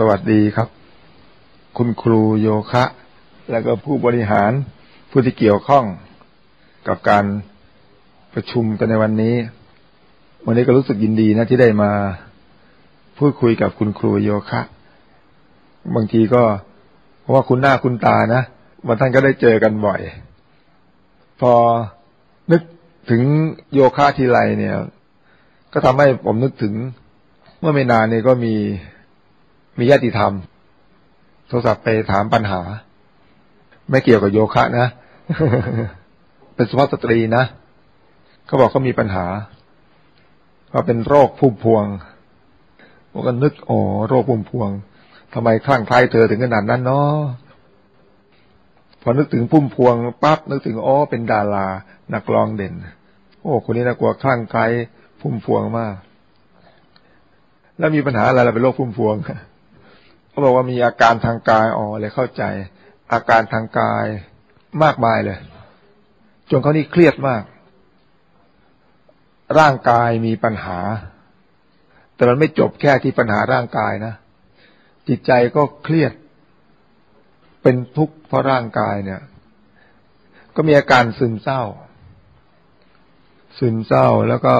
สวัสดีครับ คุณครูโยคะ แล้วก็ผู้บริหารผู้ที่เกี่ยวข้องกับการประชุมกันในวันนี้ วันนี้ก็รู้สึกยินดีนะที่ได้มาพูดคุยกับคุณครูโยคะ บางทีก็เพราะว่าคุณหน้าคุณตานะบางท่านก็ได้เจอกันบ่อย พอนึกถึงโยคะทีไรเนี่ย ก็ทำให้ผมนึกถึงเมื่อไม่นานนี้ก็มี มีญาติธรรม โทรศัพท์ไปถามปัญหา ไม่เกี่ยวกับโยคะนะ เป็นสุภาพสตรีนะเขาบอกเขามีปัญหาว่าเป็นโรคพุ่มพวงผมก็นึกอ๋อโรคพุ่มพวงทำไมคลั่งไคล้เธอถึงขนาดนั้นเนาะพอนึกถึงพุ่มพวงปั๊บนึกถึงอ๋อเป็นดารานักร้องเด่น โอ้คนนี้น่ากลัวคลั่งไคล้พุ่มพวงมาก แล้วมีปัญหาอะไรเราเป็นโรคพุ่มพวง เขาบอกว่ามีอาการทางกายอ๋อเลยเข้าใจ อาการทางกายมากมายเลย จนเขานี่เครียดมาก ร่างกายมีปัญหา แต่มันไม่จบแค่ที่ปัญหาร่างกายนะจิตใจก็เครียด เป็นทุกข์เพราะร่างกายเนี่ย ก็มีอาการซึมเศร้า ซึมเศร้าแล้วก็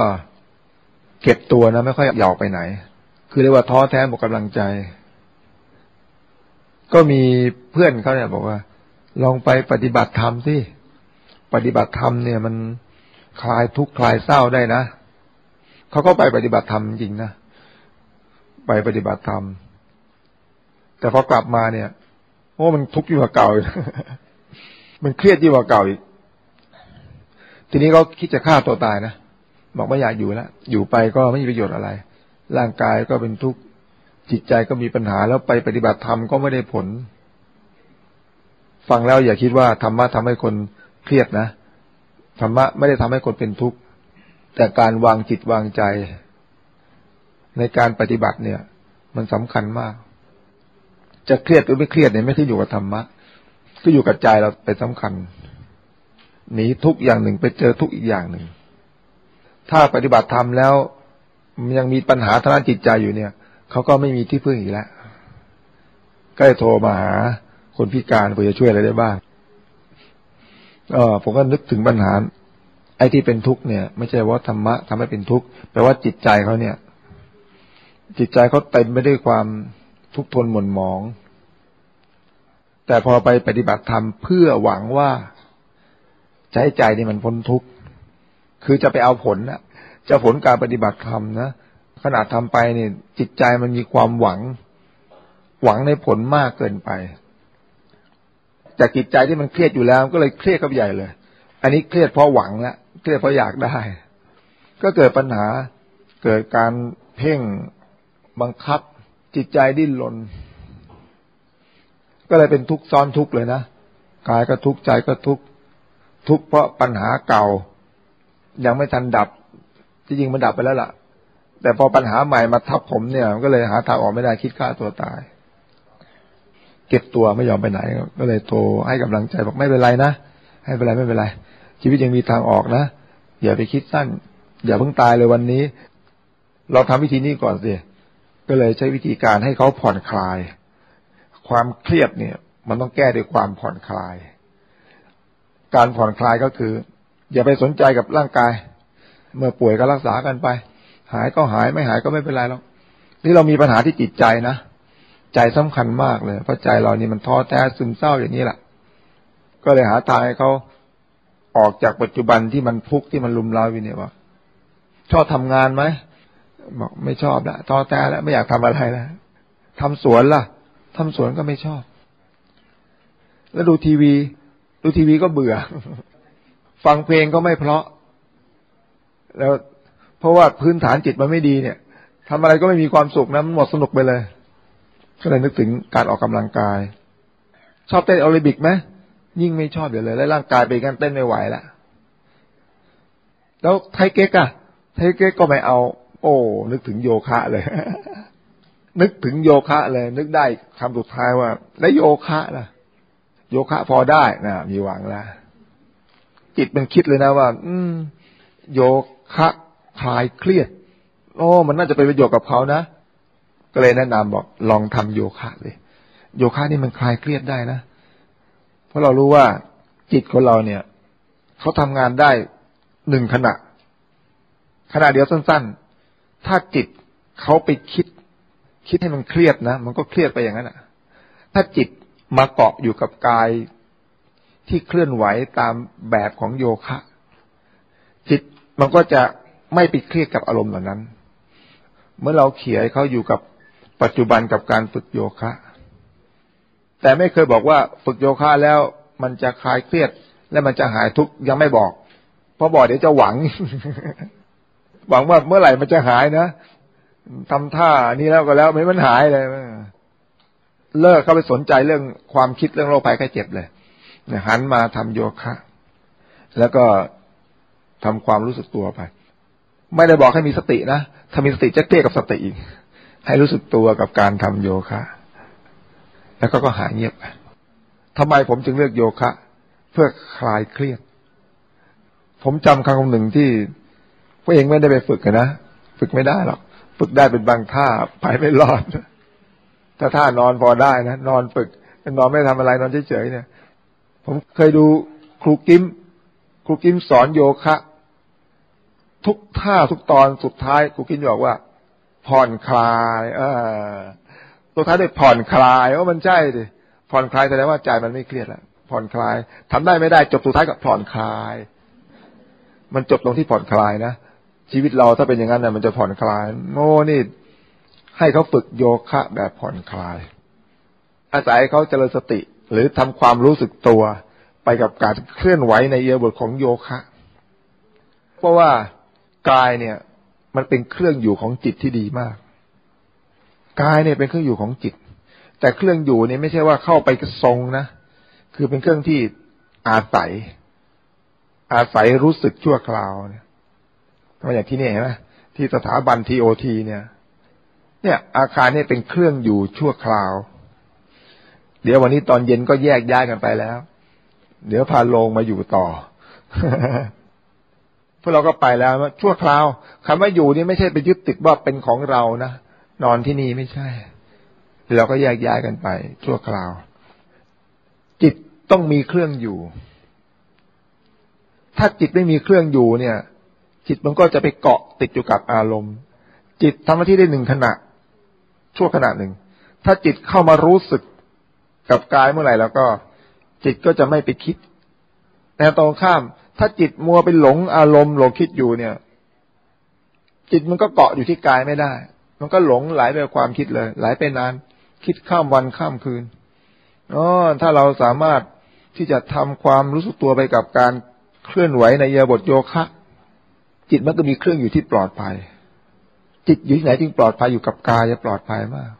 เก็บตัวนะไม่ค่อยอยากไปไหน คือเรียกว่าท้อแท้หมดกำลังใจ ก็มีเพื่อนเขาเนี่ยบอกว่า ลองไปปฏิบัติธรรมสิปฏิบัติธรรมเนี่ยมันคลายทุกข์คลายเศร้าได้นะเขาก็ไปปฏิบัติธรรมจริงนะไปปฏิบัติธรรม แต่พอกลับมาเนี่ยโอ้มันทุกข์ยิ่งกว่าเก่ามันเครียดยิ่งกว่าเก่าอีก ทีนี้เขาคิดจะฆ่าตัวตายนะบอกไม่อยากอยู่แล้วอยู่ไปก็ไม่มีประโยชน์อะไร ร่างกายก็เป็นทุกข์ จิตใจก็มีปัญหาแล้วไปปฏิบัติธรรมก็ไม่ได้ผล ฟังแล้วอย่าคิดว่าธรรมะทำให้คนเครียดนะธรรมะไม่ได้ทำให้คนเป็นทุกข์แต่การวางจิตวางใจ ในการปฏิบัติเนี่ย มันสำคัญมาก จะเครียดหรือไม่เครียดเนี่ยไม่ขึ้นอยู่กับธรรมะก็อยู่กับใจเราเป็นสำคัญหนีทุกอย่างหนึ่งไปเจอทุกอีกอย่างหนึ่ง ถ้าปฏิบัติธรรมแล้วยังมีปัญหาทางด้านจิตใจอยู่เนี่ย เขาก็ไม่มีที่พึ่งอีกแล้วก็เลยโทรมาหาคนพิการเพื่อจะช่วยอะไรได้บ้างเออผมก็นึกถึงปัญหา ไอ้ที่เป็นทุกข์เนี่ย ไม่ใช่ว่าธรรมะทำให้เป็นทุกข์แปลว่าจิตใจเขาเนี่ย จิตใจเขาเต็มไปด้วยความทุกข์ทนหม่นหมอง แต่พอไปปฏิบัติธรรมเพื่อหวังว่าใจใจนี่มันพ้นทุกข์คือจะไปเอาผลนะจะผลการปฏิบัติธรรมนะ ขณะทำไปเนี่ยจิตใจมันมีความหวัง หวังในผลมากเกินไป จากจิตใจที่มันเครียดอยู่แล้วก็เลยเครียดกับใหญ่เลย อันนี้เครียดเพราะหวังละเครียดเพราะอยากได้ ก็เกิดปัญหาเกิดการเพ่งบังคับ จิตใจดิ้นรนก็เลยเป็นทุกข์ซ้อนทุกข์เลยนะกายก็ทุกข์ใจก็ทุกข์ทุกข์เพราะปัญหาเก่า ยังไม่ทันดับจริงๆมันดับไปแล้วล่ะ แต่พอปัญหาใหม่มาทับผมเนี่ยก็เลยหาทางออกไม่ได้คิดฆ่าตัวตาย เก็บตัวไม่ยอมไปไหน ก็เลยโทรให้กำลังใจบอกไม่เป็นไรนะให้เป็นไรไม่เป็นไร ชีวิตยังมีทางออกนะอย่าไปคิดสั้น อย่าเพิ่งตายเลยวันนี้ เราทำวิธีนี้ก่อนสิก็เลยใช้วิธีการให้เขาผ่อนคลาย ความเครียดเนี่ย มันต้องแก้ด้วยความผ่อนคลาย การผ่อนคลายก็คือ อย่าไปสนใจกับร่างกาย เมื่อป่วยก็รักษากันไป หายก็หายไม่หายก็ไม่เป็นไรหรอกนี่เรามีปัญหาที่จิตใจนะใจสำคัญมากเลย เพราะใจเรานี่มันท้อแท้ซึมเศร้าอย่างนี้แหละก็เลยหาทางให้เขาออกจากปัจจุบันที่มันทุกข์ที่มันลุมเราอยู่เนี่ยว่าชอบทำงานไหมบอกไม่ชอบละท้อแท้แล้วไม่อยากทำอะไรแล้วทำสวนล่ะทำสวนก็ไม่ชอบ แล้วดูทีวี ดูทีวีก็เบื่อ ฟังเพลงก็ไม่เพราะ แล้ว ราะว่าพื้นฐานจิตมันไม่ดีเนี่ยทำอะไรก็ไม่มีความสุขนะมันหมดสนุกไปเลยก็เลยนึกถึงการออกกำลังกาย ชอบเต้นออริบิกไหมยิ่งไม่ชอบเดี๋ยวเลยแล้วร่างกายไปกันเต้นไม่ไหวแล้วแล้วไทเก๊กอะไทเก๊กก็ไม่เอา โอ้ นึกถึงโยคะเลย นึกถึงโยคะเลย นึกได้คำสุดท้ายว่า แล้วโยคะล่ะ โยคะพอได้นะมีหวังแล้วจิตมันคิดเลยนะว่า อืม โยคะ คลายเครียด โอ้มันน่าจะเป็นประโยชน์กับเขานะ ก็เลยแนะนำบอกลองทำโยคะเลย โยคะนี่มันคลายเครียดได้นะ เพราะเรารู้ว่าจิตของเราเนี่ยเขาทำงานได้หนึ่งขณะ ขณะเดียวสั้น ๆ ถ้าจิตเขาไปคิด คิดให้มันเครียดนะ มันก็เครียดไปอย่างนั้นอะ ถ้าจิตมาเกาะอยู่กับกายที่เคลื่อนไหวตามแบบของโยคะ จิตมันก็จะ ไม่ไปเครียดกับอารมณ์เหล่านั้น เมื่อเราเขียให้เขาอยู่กับปัจจุบันกับการฝึกโยคะ แต่ไม่เคยบอกว่าฝึกโยคะแล้วมันจะคลายเครียด และมันจะหายทุกข์ยังไม่บอก เพราะบอกเดี๋ยวจะหวัง หวังว่าเมื่อไหร่มันจะหายนะทำท่านี้แล้วก็แล้วไม่มันหายเลยเลิกเข้าไปสนใจเรื่องความคิดเรื่องโรคภัยไข้เจ็บเลยหันมาทำโยคะ แล้วก็ทำความรู้สึกตัวไป ไม่ได้บอกให้มีสตินะถ้ามีสติจะเกลี้ยกับสติอีก ให้รู้สึกตัวกับการทำโยคะ แล้วก็ก็หายเงียบไปทำไมผมจึงเลือกโยคะ เพื่อคลายเครียด ผมจำครั้งหนึ่งที่พวกเองไม่ได้ไปฝึกนะฝึกไม่ได้หรอกฝึกได้เป็นบางท่าไปไม่รอดถ้าท่านอนพอได้นะนอนฝึกนอนไม่ทำอะไรนอนเฉยๆเนี่ย ผมเคยดูครูกิมครูกิมสอนโยคะ ทุกท่าทุกตอนสุดท้ายครูกิมบอกว่า ผ่อนคลายเออตัวท้ายด้วยผ่อนคลายว่ามันใช่ดิผ่อนคลายแสดงว่าใจมันไม่เครียดแล้วผ่อนคลายทำได้ไม่ได้จบสุดท้ายกับผ่อนคลาย มันจบตรงที่ผ่อนคลายนะชีวิตเราถ้าเป็นอย่างนั้นนะมันจะผ่อนคลายโน่นี่ ให้เขาฝึกโยคะแบบผ่อนคลาย อาศัยเขาเจริญสติ หรือทำความรู้สึกตัวไปกับการเคลื่อนไหวในเอียบทของโยคะ เพราะว่า กายเนี่ย มันเป็นเครื่องอยู่ของจิตที่ดีมากกายเนี่ยเป็นเครื่องอยู่ของจิต แต่เครื่องอยู่เนี่ยไม่ใช่ว่าเข้าไปทรงนะคือเป็นเครื่องที่อาศัย อาศัยรู้สึกชั่วคราวเนี่ยมาอย่างที่นี่เห็นไหมที่สถาบันทีโอทีเนี่ย เนี่ย อาคารนี่เป็นเครื่องอยู่ชั่วคราว เดี๋ยววันนี้ตอนเย็นก็แยกย้ายกันไปแล้ว เดี๋ยวพาลงมาอยู่ต่อ วกเราก็ไปแล้วชั่วคราวคำว่าอยู่นี่ไม่ใช่ไปยึดติดว่าเป็นของเรานะนอนที่นี่ไม่ใช่เราก็แยกย้ายกันไป ชั่วคราว จิตต้องมีเครื่องอยู่ ถ้าจิตไม่มีเครื่องอยู่เนี่ย จิตมันก็จะไปเกาะติดอยู่กับอารมณ์ จิตทำหน้าที่ได้หนึ่งขณะ ชั่วขณะหนึ่ง ถ้าจิตเข้ามารู้สึกกับกายเมื่อไหร่แล้วก็ จิตก็จะไม่ไปคิดแต่ตรงข้าม ถ้าจิตมัวไปหลงอารมณ์หลงคิดอยู่เนี่ย จิตมันก็เกาะอยู่ที่กายไม่ได้ มันก็หลงไหลไปความคิดเลย ไหลไปนาน คิดข้ามวันข้ามคืนอ๋อถ้าเราสามารถที่จะทำความรู้สึกตัวไปกับการเคลื่อนไหวในยาบทโยคะ จิตมันก็มีเครื่องอยู่ที่ปลอดภัย จิตอยู่ที่ไหนจึงปลอดภัยอยู่กับกายจะปลอดภัยมาก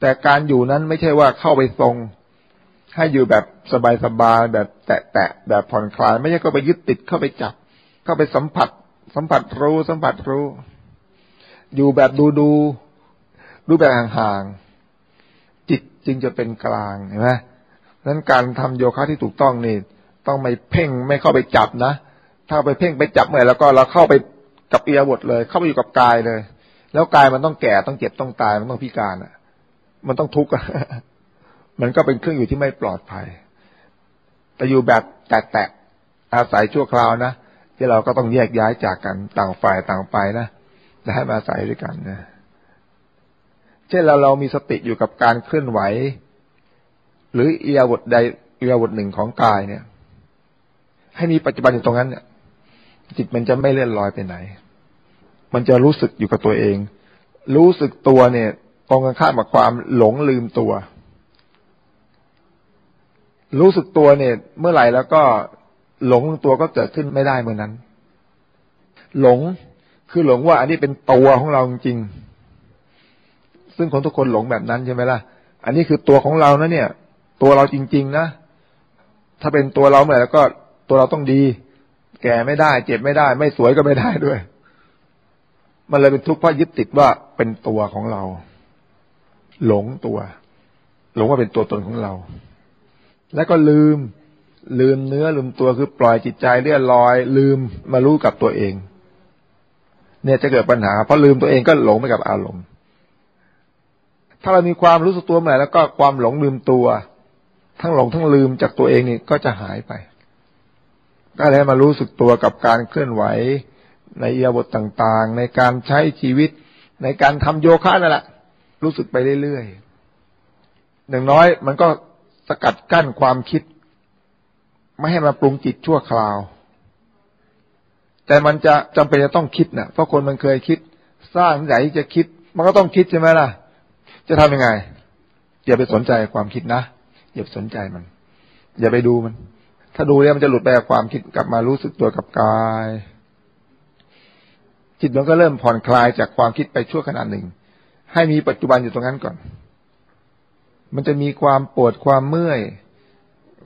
แต่การอยู่นั้นไม่ใช่ว่าเข้าไปทรง ให้อยู่แบบสบายๆแบบแตะๆแบบผ่อนคลาย ไม่ใช่ก็ไปยึดติดเข้าไปจับ เข้าไปสัมผัส สัมผัสรู้สัมผัสรู้ อยู่แบบดูดูดูแบบห่างๆจิตจึงจะเป็นกลางเห็นไหมนั้นการทำโยคะที่ถูกต้องนี่ ต้องไม่เพ่งไม่เข้าไปจับนะ ถ้าไปเพ่งไปจับเมื่อแล้วก็เราเข้าไปกับเอียบทเลย เข้าไปอยู่กับกายเลย แล้วกายมันต้องแก่ต้องเจ็บต้องตายมันต้องพิการอะ มันต้องทุกข์ มันก็เป็นเครื่องอยู่ที่ไม่ปลอดภัย แต่อยู่แบบแตะๆอาศัยชั่วคราวนะที่เราก็ต้องแยกย้ายจากกันต่างฝ่ายต่างไปนะและให้มาอาศัยด้วยกันนะเช่นเราเรามีสติอยู่กับการเคลื่อนไหว หรือเอียบทใดเอียบทหนึ่งของกายเนี่ย ให้มีปัจจุบันอยู่ตรงนั้นเนี่ยจิตมันจะไม่เลื่อนลอยไปไหน มันจะรู้สึกอยู่กับตัวเอง รู้สึกตัวเนี่ยตรงกันข้ามกับความหลงลืมตัว รู้สึกตัวเนี่ย เมื่อไหร่แล้วก็หลงตัวก็เกิดขึ้นไม่ได้เมื่อนั้น หลงคือหลงว่า อันนี้เป็นตัวของเราจริงซึ่งคนทุกคนหลงแบบนั้นใช่ไหมล่ะ อันนี้คือตัวของเรานะเนี่ย ตัวเราจริง ๆ นะ ถ้าเป็นตัวเราเมื่อไหร่แล้วก็ตัวเราต้องดี แก่ไม่ได้ เจ็บไม่ได้ ไม่สวยก็ไม่ได้ด้วย มันเลยเป็นทุกข์เพราะยึดติดว่าเป็นตัวของเรา หลงตัว หลงว่าเป็นตัวตนของเรา แล้วก็ลืม ลืมเนื้อลืมตัวคือปล่อยจิตใจเลื่อนลอย ลืมมารู้กับตัวเอง เนี่ยจะเกิดปัญหาเพราะลืมตัวเองก็หลงไปกับอารมณ์ ถ้าเรามีความรู้สึกตัวเมื่อไหร่แล้วก็ความหลงลืมตัว ทั้งหลงทั้งลืมจากตัวเองนี่ก็จะหายไปก็เลยมารู้สึกตัวกับการเคลื่อนไหว ในเอียบทต่างๆ ในการใช้ชีวิต ในการทำโยคะนั่นแหละรู้สึกไปเรื่อยๆอย่างน้อยมันก็ สกัดกั้นความคิด ไม่ให้มาปรุงจิตชั่วคราว แต่มันจะจำเป็นจะต้องคิดนะเพราะคนมันเคยคิด สร้างนิสัยจะคิด มันก็ต้องคิดใช่ไหมล่ะ จะทำยังไงอย่าไปสนใจความคิดนะอย่าไปสนใจมัน อย่าไปดูมัน ถ้าดูแล้วมันจะหลุดไปกับความคิดกลับมารู้สึกตัวกับกาย จิตมันก็เริ่มผ่อนคลายจากความคิดไปชั่วขณะหนึ่ง ให้มีปัจจุบันอยู่ตรงนั้นก่อน มันจะมีความปวดความเมื่อย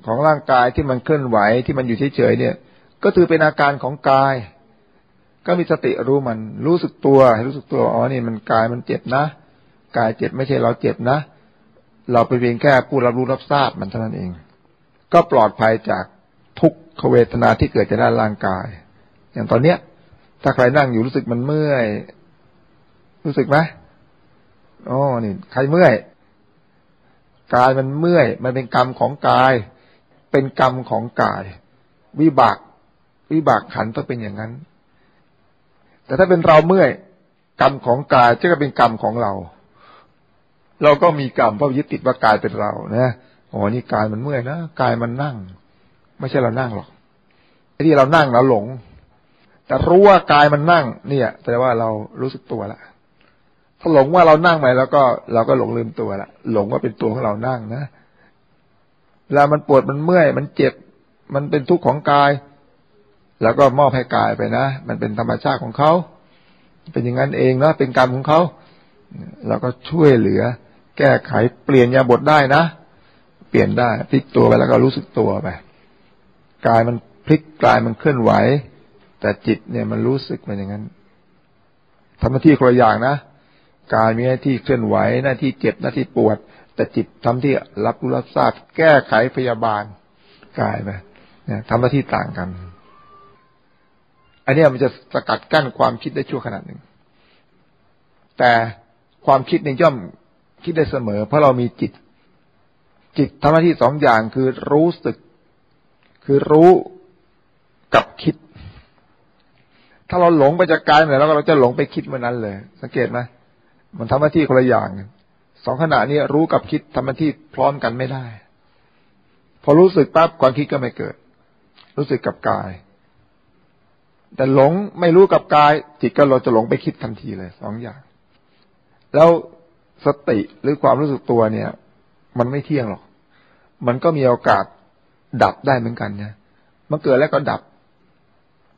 ของร่างกายที่มันเคลื่อนไหวที่มันอยู่เฉยๆเนี่ย ก็ถือเป็นอาการของกาย ก็มีสติรู้มัน รู้สึกตัวรู้สึกตัวอ๋อนี่มันกายมันเจ็บนะ กายเจ็บไม่ใช่เราเจ็บนะ เราไปเพียงแค่ผู้รับรู้รับทราบมันเท่านั้นเอง ก็ปลอดภัยจากทุกขเวทนาที่เกิดจากด้านร่างกาย อย่างตอนเนี้ย ถ้าใครนั่งอยู่รู้สึกมันเมื่อย รู้สึกไหมอ๋อนี่ใครเมื่อย กายมันเมื่อย มันเป็นกรรมของกาย เป็นกรรมของกาย วิบาก วิบากขันต้องเป็นอย่างนั้น แต่ถ้าเป็นเราเมื่อย กรรมของกายจะก็เป็นกรรมของเรา เราก็มีกรรมเพราะยึดติดว่ากายเป็นเรานะโอ้นี่กายมันเมื่อยนะกายมันนั่ง ไม่ใช่เรานั่งหรอกที่เรานั่งเราหลง แต่รู้ว่ากายมันนั่ง เนี่ยแปลว่าเรารู้สึกตัวละถ้าหลงว่าเรานั่งไปแล้วก็เราก็หลงลืมตัวละหลงว่าเป็นตัวของเรานั่งนะเวลามันปวดมันเมื่อย มันเจ็บ มันเป็นทุกข์ของกาย แล้วก็มอบให้กายไปนะมันเป็นธรรมชาติของเขาเป็นอย่างนั้นเองนะเป็นกรรมของเขาเราก็ช่วยเหลือ แก้ไขเปลี่ยนยาบทได้นะเปลี่ยนได้พลิกตัวไปแล้วก็รู้สึกตัวไปกายมันพลิกกายมันเคลื่อนไหว แต่จิตเนี่ยมันรู้สึกมันอย่างนั้นทำหน้าที่คนละอย่างนะ กายมีหน้าที่เคลื่อนไหวหน้าที่เจ็บหน้าที่ปวด แต่จิตทำที่รับรู้รับทราบ แก้ไขพยาบาลกายไปเนี่ยทำหน้าที่ต่างกัน อันนี้มันจะสกัดกั้นความคิดได้ชั่วขนาดหนึ่ง แต่ความคิดในย่อมคิดได้เสมอ เพราะเรามีจิต จิตทำหน้าที่สองอย่างคือรู้สึก คือรู้กับคิด ถ้าเราหลงไปจากกายเมื่อแล้วเราก็จะหลงไปคิดเมื่อนั้นเลย สังเกตไหม มันทำหน้าที่คนละอย่างสองขณะนี้รู้กับคิดทำหน้าที่พร้อมกันไม่ได้ พอรู้สึกปั๊บความคิดก็ไม่เกิด รู้สึกกับกาย แต่หลงไม่รู้กับกาย จิตก็เราจะหลงไปคิดทันทีเลยสองอย่าง แล้วสติหรือความรู้สึกตัวเนี่ย มันไม่เที่ยงหรอก มันก็มีโอกาสดับได้เหมือนกันนี่ยมันเกิดแล้วก็ดับ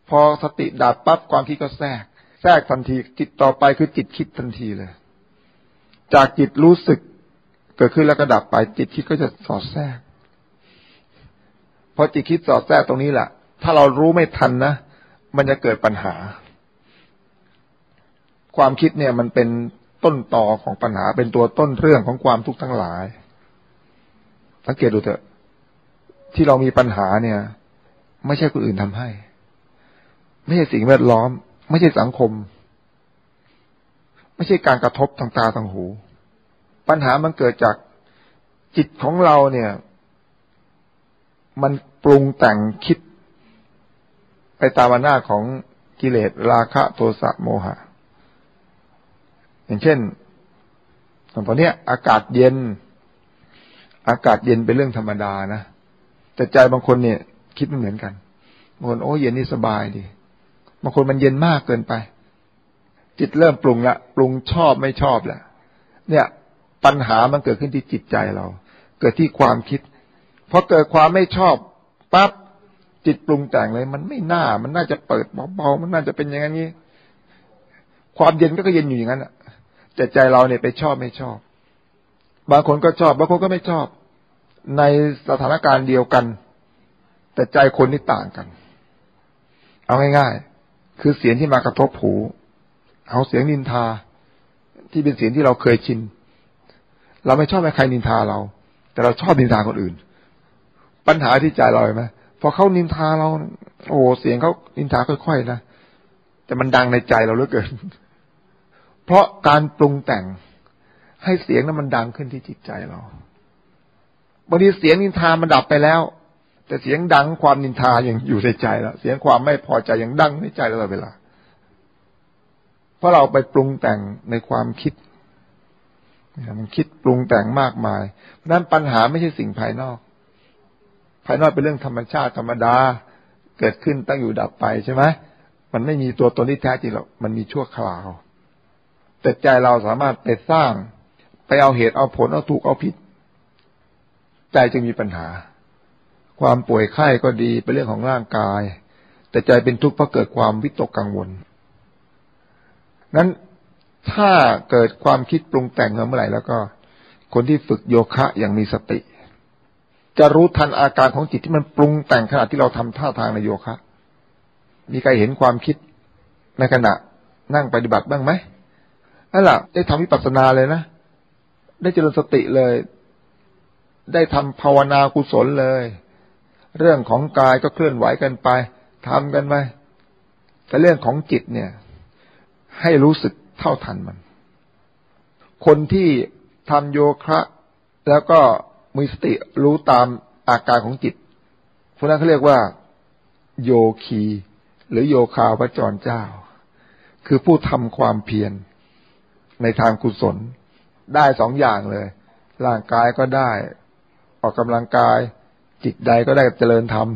พอสติดับปั๊บความคิดก็แทรก แทรกทันทีจิตต่อไปคือจิตคิดทันทีเลย จากจิตรู้สึกเกิดขึ้นแล้วก็ดับไป จิตคิดก็จะสอดแทรกพอจิตคิดสอดแทรกตรงนี้แหละถ้าเรารู้ไม่ทันนะมันจะเกิดปัญหา ความคิดเนี่ยมันเป็นต้นตอของปัญหา เป็นตัวต้นเรื่องของความทุกข์ทั้งหลาย สังเกตดูเถอะ ที่เรามีปัญหาเนี่ย ไม่ใช่คนอื่นทำให้ ไม่ใช่สิ่งแวดล้อม ไม่ใช่สังคม ไม่ใช่การกระทบทางตาทางหู ปัญหามันเกิดจากจิตของเราเนี่ย มันปรุงแต่งคิด ไปตามหน้าของกิเลสราคะโทสะโมหะ อย่างเช่นตอนนี้อากาศเย็น อากาศเย็นเป็นเรื่องธรรมดานะแต่ใจบางคนเนี่ย คิดไม่เหมือนกันบางคนโอ้เย็นนี่สบายดีบางคนมันเย็นมากเกินไป จิตเริ่มปรุงละปรุงชอบไม่ชอบแหละเนี่ย ปัญหามันเกิดขึ้นที่จิตใจเรา เกิดที่ความคิดพอเกิดความไม่ชอบปั๊บจิตปรุงแต่งเลย มันไม่น่า มันน่าจะเปิดเบาๆมันน่าจะเป็นอย่างนี้ความเย็นก็เย็นอยู่อย่างนั้นแต่ใจเราเนี่ยไปชอบไม่ชอบ บางคนก็ชอบบางคนก็ไม่ชอบ ในสถานการณ์เดียวกัน แต่ใจคนนี่ต่างกัน เอาง่ายๆคือเสียงที่มากระทบหู เอาเสียงนินทา ที่เป็นเสียงที่เราเคยชิน เราไม่ชอบให้ใครนินทาเรา แต่เราชอบนินทาคนอื่น ปัญหาที่ใจเราไหมพอเขานินทาเรา โอ้เสียงเขานินทาค่อยๆนะแต่มันดังในใจเราเหลือเกิน เพราะการปรุงแต่งให้เสียงนั้นมันดังขึ้นที่จิตใจเราบางทีเสียงนินทามันดับไปแล้ว แต่เสียงดังความนินทายังอยู่ในใจแล้วเสียงความไม่พอใจยังดังในใจเราตลอดเวลา เพราะเราไปปรุงแต่งในความคิดมันคิดปรุงแต่งมากมายนั้นปัญหาไม่ใช่สิ่งภายนอก ภายนอกเป็นเรื่องธรรมชาติธรรมดา เกิดขึ้นตั้งอยู่ดับไปใช่ไหมมันไม่มีตัวตนที่แท้จริงหรอกมันมีชั่วคราว แต่ใจเราสามารถไปสร้าง ไปเอาเหตุเอาผลเอาถูกเอาผิด ใจจึงมีปัญหา ความป่วยไข้ก็ดีเป็นเรื่องของร่างกาย แต่ใจเป็นทุกข์เพราะเกิดความวิตกกังวล นั้นถ้าเกิดความคิดปรุงแต่งเมื่อไหร่แล้วก็ คนที่ฝึกโยคะอย่างมีสติ จะรู้ทันอาการของจิตที่มันปรุงแต่งขณะที่เราทำท่าทางในโยคะ มีใครเห็นความคิดในขณะนั่งปฏิบัติบ้างไหมนั่นแหละได้ทำวิปัสสนาเลยนะ ได้เจริญสติเลย ได้ทำภาวนากุศลเลย เรื่องของกายก็เคลื่อนไหวกันไปทำกันไปแต่เรื่องของจิตเนี่ย ให้รู้สึกเท่าทันมัน คนที่ทำโยคะแล้วก็มีสติรู้ตามอาการของจิตพวกนั้นเขาเรียกว่า โยคี หรือโยคาพระจรเจ้า คือผู้ทำความเพียรในทางกุศล ได้สองอย่างเลย ร่างกายก็ได้ ออกกำลังกาย จิตใดก็ได้เจริญธรรม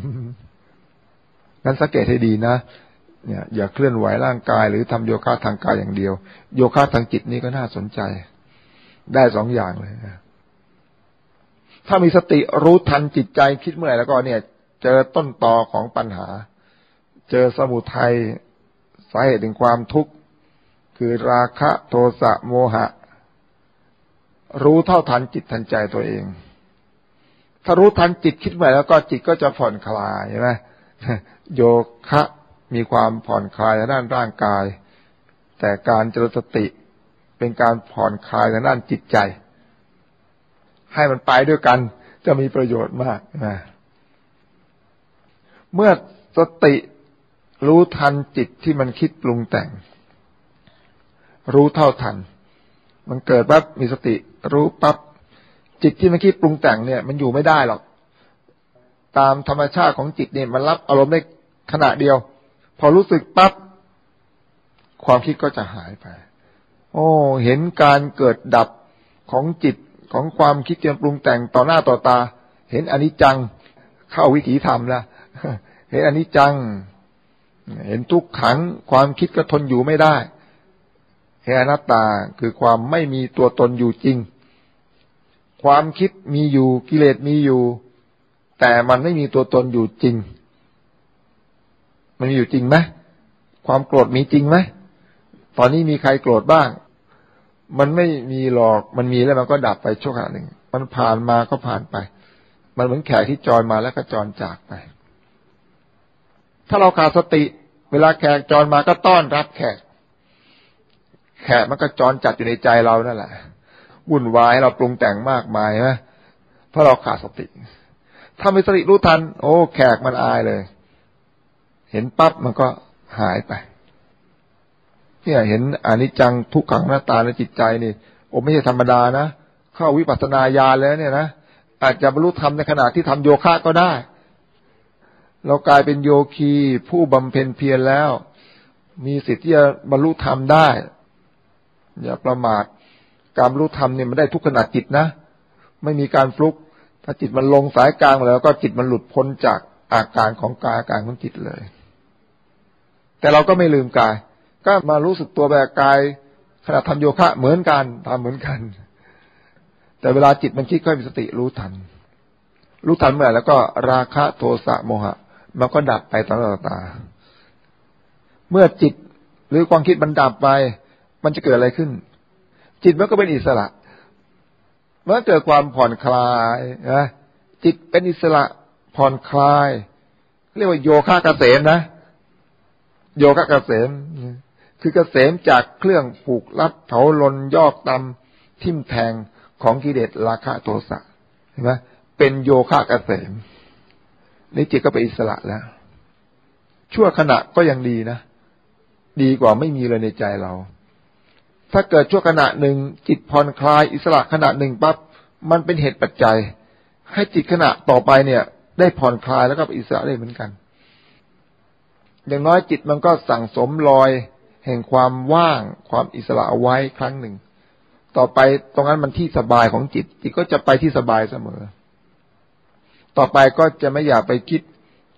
นั้นสังเกตให้ดีนะ เนี่ยอย่าเคลื่อนไหวร่างกาย หรือทำโยคะทางกายอย่างเดียว โยคะทางจิตนี่ก็น่าสนใจ ได้สองอย่างเลยถ้ามีสติรู้ทันจิตใจคิดเมื่อไหร่แล้วก็เนี่ย เจอต้นตอของปัญหา เจอสมุทัยสาเหตุถึงความทุกข์ คือราคะโทสะโมหะ รู้เท่าทันจิตทันใจตัวเอง ถ้ารู้ทันจิตคิดเมื่อไหร่แล้วก็จิตก็จะผ่อนคลายใช่ไหมโยคะ มีความผ่อนคลายในด้านร่างกาย แต่การเจริญสติเป็นการผ่อนคลายในด้านจิตใจ ให้มันไปด้วยกันจะมีประโยชน์มากนะเมื่อสติรู้ทันจิตที่มันคิดปรุงแต่ง รู้เท่าทัน มันเกิดปั๊บมีสติ รู้ปั๊บจิตที่มันคิดปรุงแต่งเนี่ย มันอยู่ไม่ได้หรอก ตามธรรมชาติของจิตเนี่ย มันรับอารมณ์ได้ขณะเดียว พอรู้สึกปั๊บความคิดก็จะหายไป โอ้ เห็นการเกิดดับของจิตของความคิดเตรียมปรุงแต่งต่อหน้าต่อตา เห็นอนิจจังเข้าวิถีธรรมล้วเห็นอนิจจัง เห็นทุกขังความคิดก็ทนอยู่ไม่ได้เห็นอนัตตาคือความไม่มีตัวตนอยู่จริง ความคิดมีอยู่กิเลสมีอยู่ แต่มันไม่มีตัวตนอยู่จริง มันมีอยู่จริงไหมความโกรธมีจริงไหมตอนนี้มีใครโกรธบ้าง มันไม่มีหรอกมันมีแล้วมันก็ดับไปชั่วขณะหนึ่ง มันผ่านมาก็ผ่านไป มันเหมือนแขกที่จรมาแล้วก็จรจากไป ถ้าเราขาดสติ เวลาแขกจรมาก็ต้อนรับแขก แขกมันก็จรจัดอยู่ในใจเรานั่นแหละวุ่นวายเราปรุงแต่งมากมายนะเพราะเราขาดสติ ถ้ามีสติรู้ทัน โอ้ แขกมันอายเลย เห็นปั๊บมันก็หายไป เนี่ยเห็นอนิจจังทุกขังหน้าตาในจิตใจนี่โอ้ไม่ใช่ธรรมดานะเข้าวิปัสสนาญาณแล้วเนี่ยนะอาจจะบรรลุธรรมในขณะที่ทำโยคะก็ได้ เรากลายเป็นโยคีผู้บำเพ็ญเพียรแล้ว มีสิทธิ์ที่จะบรรลุธรรมได้ อย่าประมาทการบรรลุธรรมเนี่ยมันได้ทุกขณะจิตนะ ไม่มีการฟลุก ถ้าจิตมันลงสายกลางแล้วก็จิตมันหลุดพ้นจากอาการของกายอาการของจิตเลย แต่เราก็ไม่ลืมกาย ก็มารู้สึกตัวแบบกายขณะทำโยคะเหมือนกันทำเหมือนกัน แต่เวลาจิตมันคิดก็มีสติรู้ทัน รู้ทันเมื่อแล้วก็ราคะโทสะโมหะ มันก็ดับไปต่อหน้าตา เมื่อจิตหรือความคิดมันดับไป มันจะเกิดอะไรขึ้น จิตมันก็เป็นอิสระเมื่อเกิดความผ่อนคลายนะจิตเป็นอิสระผ่อนคลาย เรียกว่าโยคะเกษมนะ โยคะเกษมคือเกษมจากเครื่องผูกรัดเผาลนยอกตำทิ่มแทงของกิเลสราคะโทสะเห็นไหมเป็นโยคะเกษมนี่จิตก็ไปอิสระแล้ว ชั่วขณะก็ยังดีนะ ดีกว่าไม่มีเลยในใจเรา ถ้าเกิดชั่วขณะหนึ่งจิตผ่อนคลายอิสระขณะหนึ่งปั๊บมันเป็นเหตุปัจจัย ให้จิตขณะต่อไปเนี่ย ได้ผ่อนคลายแล้วก็อิสระได้เหมือนกัน อย่างน้อยจิตมันก็สั่งสมรอย แห่งความว่างความอิสระเอาไว้ครั้งหนึ่ง ต่อไปตรงนั้นมันที่สบายของจิต จิตก็จะไปที่สบายเสมอ ต่อไปก็จะไม่อยากไปคิด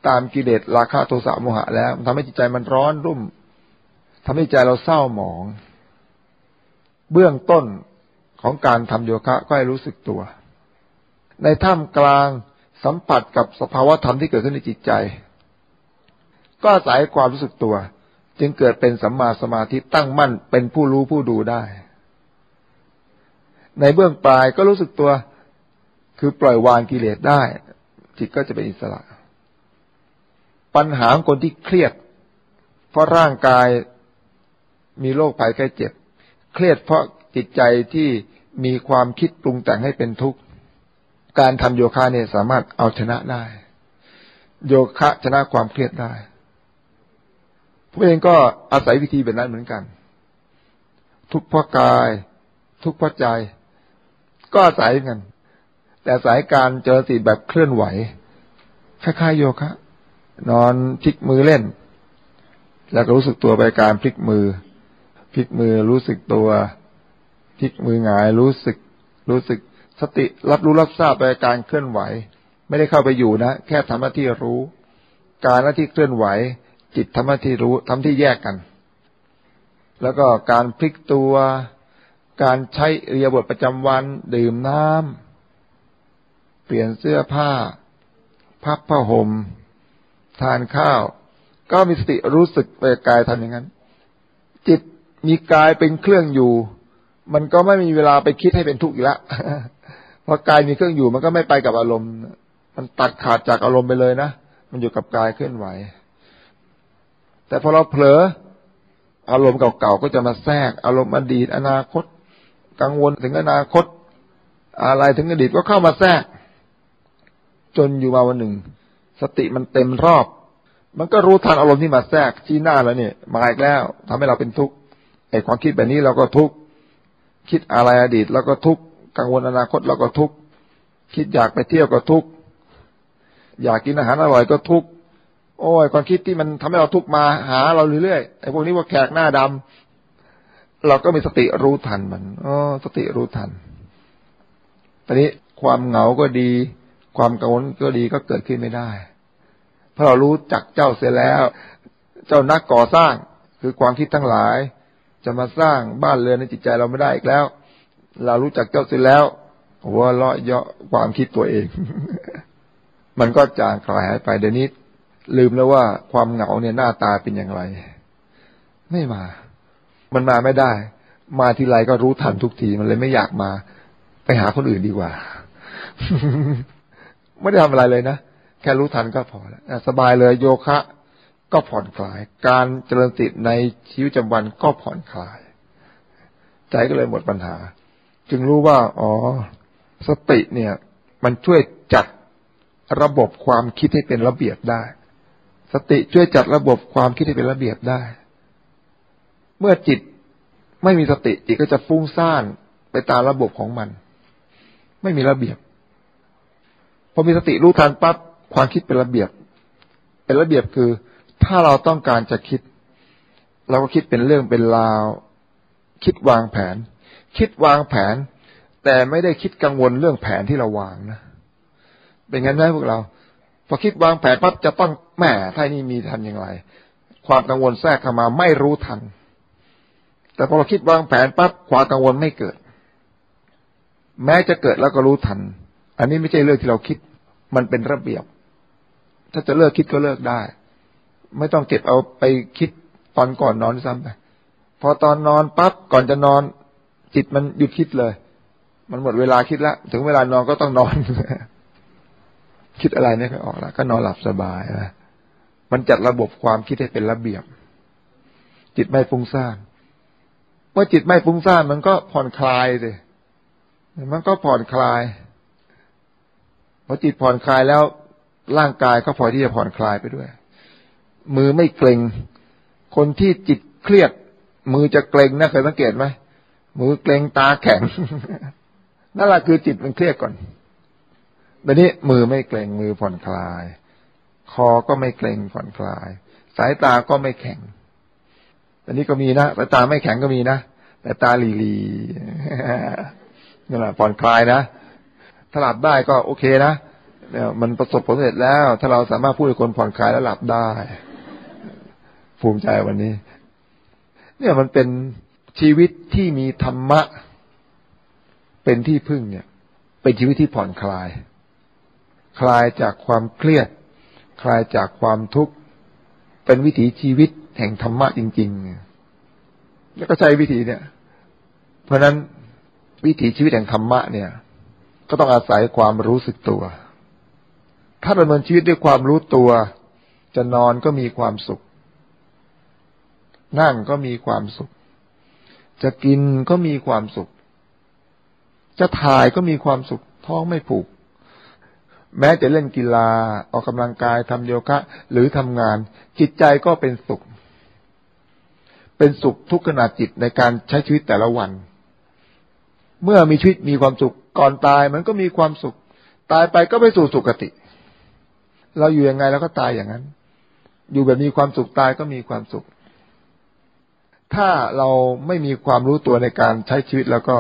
ตามกิเลสราคะโทสะโมหะแล้วทำให้จิตใจมันร้อนรุ่มทำให้ใจเราเศร้าหมอง เบื้องต้นของการทำโยคะก็ให้รู้สึกตัว ในท่ามกลางสัมผัสกับสภาวะธรรมที่เกิดขึ้นในจิตใจ ก็อาศัยความรู้สึกตัว จึงเกิดเป็นสัมมาสมาธิตั้งมั่นเป็นผู้รู้ผู้ดูได้ ในเบื้องปลายก็รู้สึกตัว คือปล่อยวางกิเลสได้ จิตก็จะเป็นอิสระ ปัญหาของคนที่เครียด เพราะร่างกายมีโรคภัยแค่เจ็บ เครียดเพราะจิตใจที่มีความคิดปรุงแต่งให้เป็นทุกข์ การทำโยคะเนี่ยสามารถเอาชนะได้ โยคะชนะความเครียดได้ ผมเองก็อาศัยวิธีแบบนั้นเหมือนกัน ทุกพระกาย ทุกพระใจ ก็อาศัยกัน แต่สายการเจอสิแบบเคลื่อนไหวคล้ายๆโยคะ นอนพลิกมือเล่น แล้วก็รู้สึกตัวไปการพลิกมือ พลิกมือรู้สึกตัวพลิกมือหงายรู้สึก รู้สึกสติรับรู้รับทราบไปการเคลื่อนไหว ไม่ได้เข้าไปอยู่นะ แค่ทำหน้าที่รู้ การหน้าที่เคลื่อนไหว จิตทำหน้าที่รู้ทำที่แยกกัน แล้วก็การพลิกตัว การใช้เรียบทประจำวัน ดื่มน้ำเปลี่ยนเสื้อผ้า พับผ้าหม่มทานข้าว ก็มีสติรู้สึกไปกายทำอย่างนั้น จิตมีกายเป็นเครื่องอยู่ มันก็ไม่มีเวลาไปคิดให้เป็นทุกข์อีกแล้วเพราะกายมีเครื่องอยู่มันก็ไม่ไปกับอารมณ์ มันตัดขาดจากอารมณ์ไปเลยนะ มันอยู่กับกายเคลื่อนไหว แต่พอเราเผลอ อารมณ์เก่าๆก็จะมาแทรก อารมณ์อดีต อนาคต กังวลถึงอนาคต อะไรถึงอดีตก็เข้ามาแทรก จนอยู่มาวันหนึ่ง สติมันเต็มรอบ มันก็รู้ทันอารมณ์ที่มาแทรกชี้หน้าแล้วเนี่ยมาอีกแล้วทำให้เราเป็นทุกข์ไอ้ความคิดแบบนี้เราก็ทุกข์คิดอะไรอดีตแล้วก็ทุกข์กังวลอนาคตเราก็ทุกข์คิดอยากไปเที่ยวก็ทุกข์อยากกินอาหารอร่อยก็ทุกข์ โอ้ยความคิดที่มันทำให้เราทุกมาหาเราเรื่อยๆไอ้พวกนี้ว่าแขกหน้าดำเราก็มีสติรู้ทันมันอ๋อสติรู้ทันตอนนี้ความเหงาก็ดี ความกังวลก็ดีก็เกิดขึ้นไม่ได้ เพราะเรารู้จักเจ้าเสียแล้ว เจ้านักก่อสร้าง คือความคิดทั้งหลาย จะมาสร้างบ้านเรือนในจิตใจเราไม่ได้อีกแล้ว เรารู้จักเจ้าเสร็จแล้วหัวเลาะเยาะความคิดตัวเอง มันก็จางคลายหายไปเดี๋ยวนี้ ลืมแล้วว่าความเหงาเนี่ยหน้าตาเป็นอย่างไร ไม่มา มันมาไม่ได้ มาทีไรก็รู้ทันทุกทีมันเลยไม่อยากมา ไปหาคนอื่นดีกว่า ไม่ได้ทำอะไรเลยนะแค่รู้ทันก็พอแล้วสบายเลยโยคะ ก็ผ่อนคลาย การเจริญติในชีวิตประจำวันก็ผ่อนคลาย ใจก็เลยหมดปัญหา จึงรู้ว่า อ๋อ สติเนี่ย มันช่วยจัดระบบความคิดให้เป็นระเบียบได้ สติช่วยจัดระบบความคิดให้เป็นระเบียบได้ เมื่อจิตไม่มีสติจิตก็จะฟุ้งซ่านไปตามระบบของมัน ไม่มีระเบียบ พอมีสติรู้ทันปั๊บความคิดเป็นระเบียบ เป็นระเบียบคือ ถ้าเราต้องการจะคิด เราก็คิดเป็นเรื่องเป็นราว คิดวางแผน คิดวางแผน แต่ไม่ได้คิดกังวลเรื่องแผนที่เราวางนะเป็นงั้นไหมพวกเรา พอคิดวางแผนปั๊บจะต้องแหมถ้านี่มีทันอย่างไร ความกังวลแทรกเข้ามาไม่รู้ทัน แต่พอเราคิดวางแผนปั๊บความกังวลไม่เกิด แม้จะเกิดแล้วก็รู้ทัน อันนี้ไม่ใช่เรื่องที่เราคิด มันเป็นระเบียบ ถ้าจะเลิกคิดก็เลิกได้ ไม่ต้องเก็บเอาไปคิดตอนก่อนนอนซ้ำไปพอตอนนอนปั๊บก่อนจะนอน จิตมันหยุดคิดเลย มันหมดเวลาคิดแล้วถึงเวลานอนก็ต้องนอน คิดอะไรไม่ค่อยออกแล้วก็นอนหลับสบายนะมันจัดระบบความคิดให้เป็นระเบียบ จิตไม่ฟุ้งซ่านเมื่อจิตไม่ฟุ้งซ่านมันก็ผ่อนคลายสิมันก็ผ่อนคลายพอจิตผ่อนคลายแล้วร่างกายก็พอที่จะผ่อนคลายไปด้วย มือไม่เกร็ง คนที่จิตเครียด มือจะเกร็งนะเคยสังเกตไหมมือเกร็งตาแข็งนั่นแหละคือจิตมันเครียดก่อน แบบนี้มือไม่เกรงมือผ่อนคลาย คอก็ไม่เกรงผ่อนคลาย สายตาก็ไม่แข็งอันนี้ก็มีนะสายตาไม่แข็งก็มีนะแต่ตาหลีหลีนี่แหละผ่อนคลายนะถ้าหลับได้ก็โอเคนะเนี่ยมันประสบผลสำเร็จแล้ว ถ้าเราสามารถพูดให้คนผ่อนคลายแล้วหลับได้ ภูมิใจวันนี้ เนี่ยมันเป็นชีวิตที่มีธรรมะ เป็นที่พึ่งเนี่ย เป็นชีวิตที่ผ่อนคลาย คลายจากความเครียด คลายจากความทุกข์เป็นวิถีชีวิตแห่งธรรมะจริง ๆ แล้วก็ใช้วิธีเนี่ย เพราะนั้นวิถีชีวิตแห่งธรรมะเนี่ย ก็ต้องอาศัยความรู้สึกตัว ถ้าดำเนินชีวิตด้วยความรู้ตัว จะนอนก็มีความสุข นั่งก็มีความสุข จะกินก็มีความสุข จะถ่ายก็มีความสุข ท้องไม่ผูก แม้จะเล่นกีฬา ออกกำลังกายทำโยคะ หรือทำงาน จิตใจก็เป็นสุข เป็นสุขทุกขณะจิตในการใช้ชีวิตแต่ละวัน เมื่อมีชีวิตมีความสุขก่อนตายมันก็มีความสุข ตายไปก็ไปสู่สุคติ เราอยู่ยังไงเราก็ตายอย่างนั้น อยู่แบบมีความสุขตายก็มีความสุข ถ้าเราไม่มีความรู้ตัวในการใช้ชีวิตแล้วก็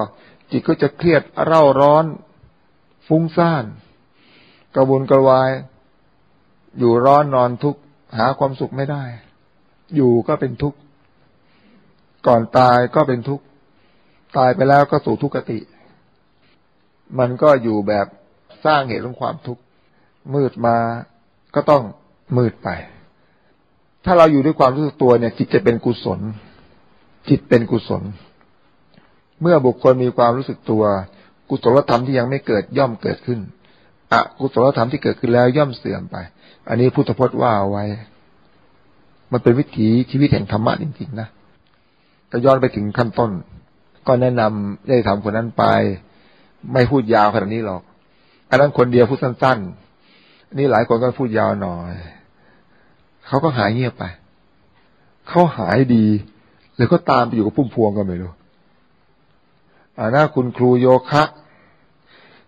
จิตก็จะเครียดเร่าร้อน ฟุ้งซ่าน กระวนกระวาย อยู่ร้อนนอนทุกข์หาความสุขไม่ได้ อยู่ก็เป็นทุกข์ก่อนตายก็เป็นทุกข์ตายไปแล้วก็สู่ทุกขติ มันก็อยู่แบบสร้างเหตุของความทุกข์มืดมาก็ต้องมืดไป ถ้าเราอยู่ด้วยความรู้สึกตัวเนี่ย จิตจะเป็นกุศล จิตเป็นกุศล เมื่อบุคคลมีความรู้สึกตัว กุศลธรรมที่ยังไม่เกิดย่อมเกิดขึ้น อกุศลธรรมที่เกิดขึ้นแล้วย่อมเสื่อมไป อันนี้พุทธพจน์ว่าเอาไว้ มันเป็นวิถีชีวิตแห่งธรรมะจริงๆนะก็ย้อนไปถึงขั้นต้น ก็แนะนำได้ทำคนนั้นไป ไม่พูดยาวขนาดนี้หรอก อันนั้นคนเดียวพูดสั้นๆนี่หลายคนก็พูดยาวหน่อย เขาก็หายเงียบไป เขาหายดีหรือก็ตามไปอยู่กับพุ่มพวงก็ไม่รู้อ่าน้าคุณครูโยคะ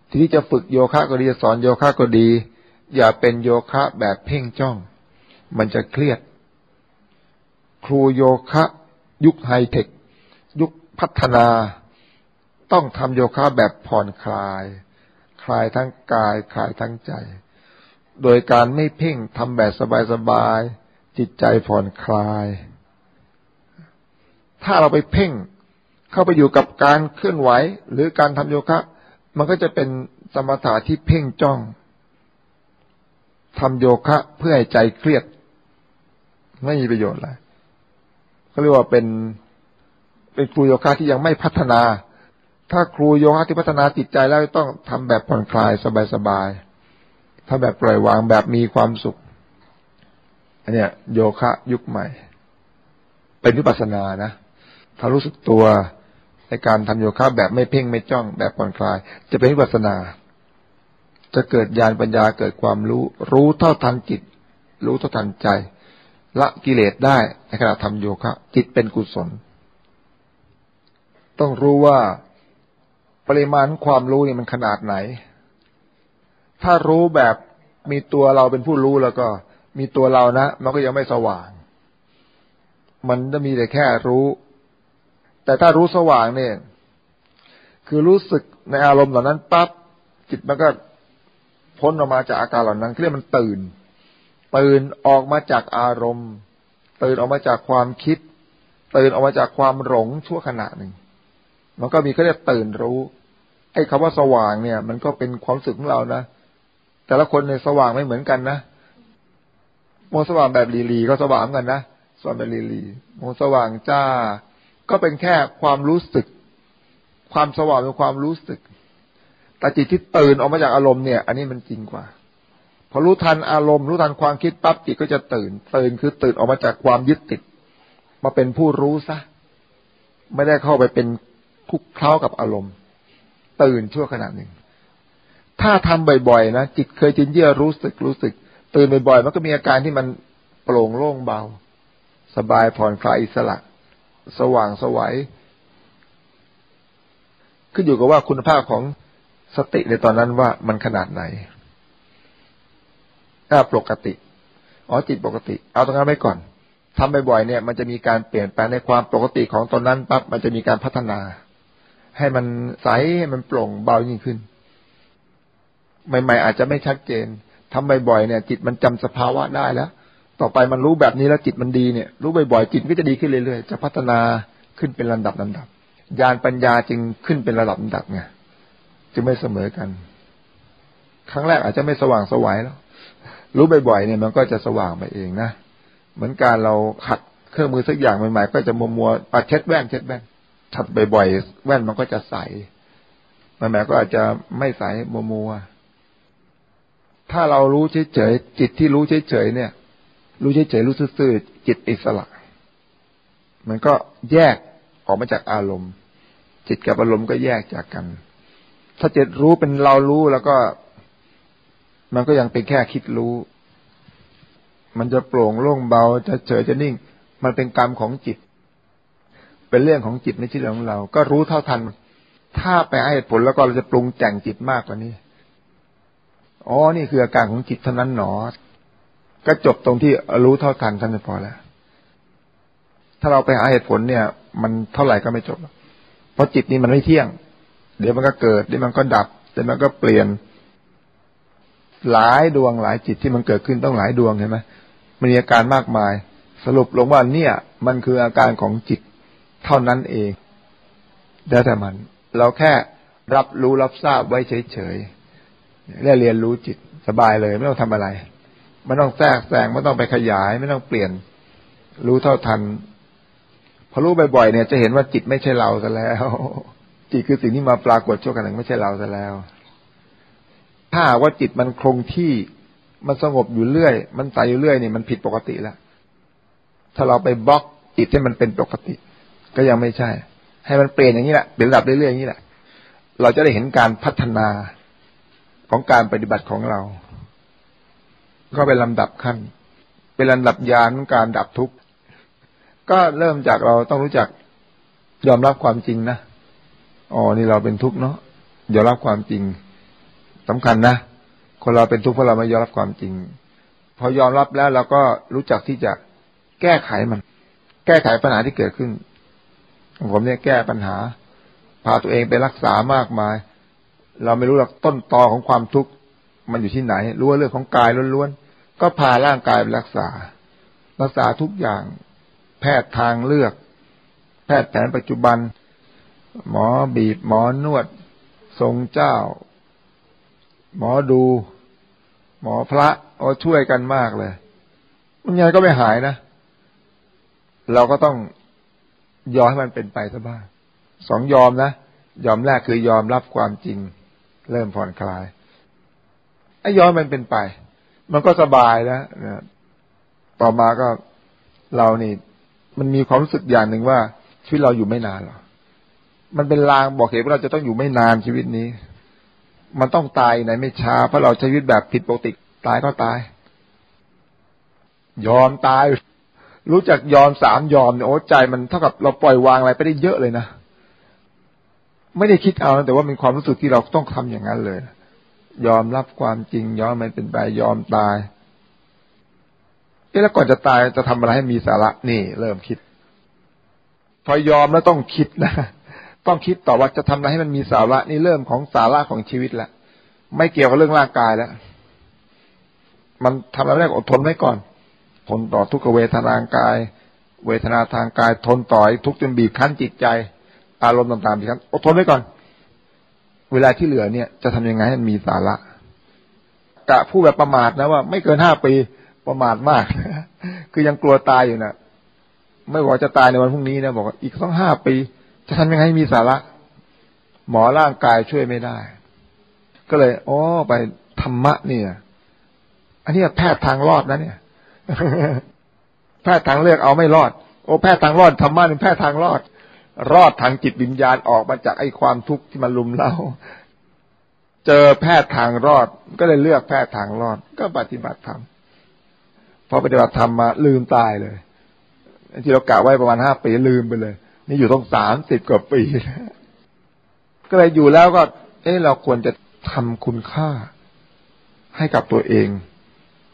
ทีนี้จะฝึกโยคะก็ดีจะสอนโยคะก็ดี อย่าเป็นโยคะแบบเพ่งจ้อง มันจะเครียด ครูโยคะ ยุคไฮเทค ยุคพัฒนา ต้องทำโยคะแบบผ่อนคลาย คลายทั้งกาย คลายทั้งใจ โดยการไม่เพ่งทำแบบสบายๆจิตใจผ่อนคลาย ถ้าเราไปเพ่งเข้าไปอยู่กับการเคลื่อนไหว หรือการทำโยคะ มันก็จะเป็นสมถะที่เพ่งจ้องทำโยคะเพื่อให้ใจเครียด ไม่มีประโยชน์อะไรเขาเรียกว่าเป็นเป็นครูโยคะที่ยังไม่พัฒนา ถ้าครูโยคะที่พัฒนาจิตใจแล้วต้องทำแบบผ่อนคลายสบายๆทำแบบปล่อยวางแบบมีความสุขอันเนี้ยโยคะยุคใหม่ เป็นวิปัสสนานะถ้ารู้สึกตัว ในการทำโยคะแบบไม่เพ่งไม่จ้องแบบผ่อนคลาย จะเป็นวิปัสนา จะเกิดญาณปัญญาเกิดความรู้ รู้เท่าทันจิต รู้เท่าทันใจ ละกิเลสได้ในขณะทำโยคะ จิตเป็นกุศล ต้องรู้ว่าปริมาณความรู้นี่มันขนาดไหน ถ้ารู้แบบมีตัวเราเป็นผู้รู้แล้วก็ มีตัวเรานะ มันก็ยังไม่สว่าง มันจะมีแต่แค่รู้ แต่ถ้ารู้สว่างเนี่ย คือรู้สึกในอารมณ์เหล่านั้นปั๊บจิตมันก็พ้นออกมาจากอาการเหล่านั้นเรียกมันตื่น ตื่นออกมาจากอารมณ์ ตื่นออกมาจากความคิด ตื่นออกมาจากความหลงชั่วขณะหนึ่ง มันก็มีเขาเรียกตื่นรู้ ไอ้คาว่าสว่างเนี่ย มันก็เป็นความสึกของเรานะแต่ละคนในสว่างไม่เหมือนกันนะโมสว่างแบบลีลีก็สว่างกันนะสว่างแบบลีลีโมสว่างจ้า ก็เป็นแค่ความรู้สึก ความสว่างเป็นความรู้สึก แต่จิตที่ตื่นออกมาจากอารมณ์เนี่ย อันนี้มันจริงกว่า พอรู้ทันอารมณ์รู้ทันความคิดปั๊บจิตก็จะตื่น ตื่นคือตื่นออกมาจากความยึดติด มาเป็นผู้รู้ซะ ไม่ได้เข้าไปเป็นคุกเคล้ากับอารมณ์ ตื่นชั่วขณะหนึ่ง ถ้าทำบ่อยๆนะจิตเคยจินเยื่อรู้สึกรู้สึก ตื่นบ่อยๆมันก็มีอาการที่มันโปร่งโล่งเบา สบายผ่อนคลายอิสระ สว่างสวัยขึ้นอยู่กับว่าคุณภาพของสติในตอนนั้นว่ามันขนาดไหนถ้าปกติ อ๋อจิตปกติ เอาตรงนั้นไว้ก่อนทำบ่อยๆเนี่ย มันจะมีการเปลี่ยนแปลงในความปกติของตอนนั้นปั๊บมันจะมีการพัฒนา ให้มันใสให้มันโปร่งเบายิ่งขึ้น ใหม่ ๆ อาจจะไม่ชัดเจนทำบ่อยๆเนี่ย จิตมันจำสภาวะได้แล้ว ต่อไปมันรู้แบบนี้แล้วจิตมันดีเนี่ยรู้บ่อยๆจิตก็จะดีขึ้นเรื่อยๆจะพัฒนาขึ้นเป็นลำดับลำดับญาณปัญญาจึงขึ้นเป็นระดับลำดับไงจึงไม่เสมอกัน ครั้งแรกอาจจะไม่สว่างสวายแล้วรู้บ่อยๆเนี่ยมันก็จะสว่างไปเองนะเหมือนการเราขัดเครื่องมือสักอย่างใหม่ๆก็จะมัวมัวปัดเช็ดแว่นเช็ดแว่นถัดบ่อยๆแว่นมันก็จะใสใหม่ๆก็อาจจะไม่ใสมัวมัวถ้าเรารู้เฉยๆจิตที่รู้เฉยๆเนี่ย รู้เฉยๆรู้ซื่อๆจิตอิสระ มันก็แยกออกมาจากอารมณ์ จิตกับอารมณ์ก็แยกจากกัน ถ้าจิตรู้เป็นเรารู้แล้วก็ มันก็ยังเป็นแค่คิดรู้ มันจะโปร่งโล่งเบาจะเฉยจะนิ่ง มันเป็นกรรมของจิต เป็นเรื่องของจิตไม่ใช่เรื่องของเรา ก็รู้เท่าทัน ถ้าไปให้ผลแล้วก็เราจะปรุงแต่งจิตมากกว่านี้อ๋อ นี่คืออาการของจิตเท่านั้นหนอ ก็จบตรงที่รู้เท่าทันท่านพอแล้ว ถ้าเราไปหาเหตุผลเนี่ย มันเท่าไหร่ก็ไม่จบ เพราะจิตนี่มันไม่เที่ยง เดี๋ยวมันก็เกิดเดี๋ยวมันก็ดับเดี๋ยวมันก็เปลี่ยน หลายดวงหลายจิตที่มันเกิดขึ้นต้องหลายดวงเห็นไหมมันมีอาการมากมาย สรุปลงว่าเนี่ย มันคืออาการของจิตเท่านั้นเองแล้แต่มัน เราแค่รับรู้รับทราบไว้เฉยๆได้เรียนรู้จิตสบายเลยไม่ต้องทำอะไร ไม่ต้องแทรกแซงไม่ต้องไปขยาย ไม่ต้องเปลี่ยน รู้เท่าทันพอรู้บ่อยๆเนี่ย จะเห็นว่าจิตไม่ใช่เราซะแล้ว จิตคือสิ่งที่มาปรากฏชั่วขณะไม่ใช่เราซะแล้ว ถ้าว่าจิตมันคงที่มันสงบอยู่เรื่อย มันใสอยู่เรื่อยนี่มันผิดปกติแล้วถ้าเราไปบล็อกจิตให้มันเป็นปกติ ก็ยังไม่ใช่ ให้มันเปลี่ยนอย่างนี้แหละเปลี่ยนระดับเรื่อยๆอย่างนี้แหละ เราจะได้เห็นการพัฒนาของการปฏิบัติของเรา ก็เป็นลำดับขั้น เป็นลำดับยานการดับทุกข์ก็เริ่มจากเราต้องรู้จักยอมรับความจริงนะอ๋อนี่เราเป็นทุกข์เนาะยอมรับความจริงสำคัญนะคนเราเป็นทุกข์เพราะเราไม่ยอมรับความจริง พอยอมรับแล้วเราก็รู้จักที่จะแก้ไขมัน แก้ไขปัญหาที่เกิดขึ้นผมเนี่ยแก้ปัญหา พาตัวเองไปรักษามากมาย เราไม่รู้หรอกต้นตอของความทุกข์ มันอยู่ที่ไหน รู้ว่าเรื่องของกายล้วนๆ ก็พาร่างกายไปรักษา รักษาทุกอย่าง แพทย์ทางเลือก แพทย์แผนปัจจุบัน หมอบีบ หมอนวด ทรงเจ้า หมอดู หมอพระโอ้ช่วยกันมากเลย มันยังก็ไม่หายนะ เราก็ต้องยอมให้มันเป็นไปซะบ้าง สองยอมนะ ยอมแรกคือยอมรับความจริง เริ่มผ่อนคลาย ไอ้ย้อนมันเป็นไป มันก็สบายแล้วนะต่อมาก็เรานี่ มันมีความรู้สึกอย่างหนึ่งว่าชีวิตเราอยู่ไม่นานหรอกมันเป็นลางบอกเหตุว่าเราจะต้องอยู่ไม่นานชีวิตนี้ มันต้องตายไหนไม่ช้าเพราะเราใช้ชีวิตแบบผิดปกติตายก็ตาย ยอมตาย รู้จักยอมสามยอมเนี่ยโอ้ใจมันเท่ากับเราปล่อยวางอะไรไปได้เยอะเลยนะไม่ได้คิดเอาแต่ว่าเป็นความรู้สึกที่เราต้องทำอย่างนั้นเลย ยอมรับความจริง ยอมมันเป็นไปยอมตายเอ๊ะแล้วก่อนจะตายจะทำอะไรให้มีสาระนี่ เริ่มคิด พอยอมแล้วต้องคิดนะต้องคิดต่อว่าจะทำอะไรให้มันมีสาระนี่เริ่มของสาระของชีวิตแล้วไม่เกี่ยวกับเรื่องร่างกายแล้วมันทำอะไรแรกอดทนไว้ก่อน ทนต่อทุกขเวทนางกาย เวทนาทางกาย ทนต่อทุกจนบีบคั้นจิตใจ อารมณ์ต่างๆดีครับอดทนไว้ก่อน เวลาที่เหลือเนี่ยจะทำยังไงให้มันมีสาระกะผู้แบบประมาทนะว่า ไม่เกินห้าปีประมาทมากคือยังกลัวตายอยู่นะไม่บอกจะตายในวันพรุ่งนี้นะบอกว่าอีกต้องห้าปี จะทำยังไงให้มีสาระ หมอร่างกายช่วยไม่ได้ ก็เลยอ๋อไปธรรมะเนี่ย อันนี้แพทย์ทางรอดนะเนี่ย แพทย์ทางเลือกเอาไม่รอด โอ้แพทย์ทางรอดธรรมะเป็นแพทย์ทางรอด รอดทางจิตวิญญาณออกมาจากไอ้ความทุกข์ที่มันลุมเราเจอแพทย์ทางรอด ก็เลยเลือกแพทย์ทางรอด ก็ปฏิบัติธรรมพอปฏิบัติธรรมมาลืมตายเลยที่เรากะไว้ประมาณห้าปีลืมไปเลย นี่อยู่ต้องสามสิบกว่าปีก็เลยอยู่แล้วก็ เอ๊ะเราควรจะทำคุณค่า ให้กับตัวเอง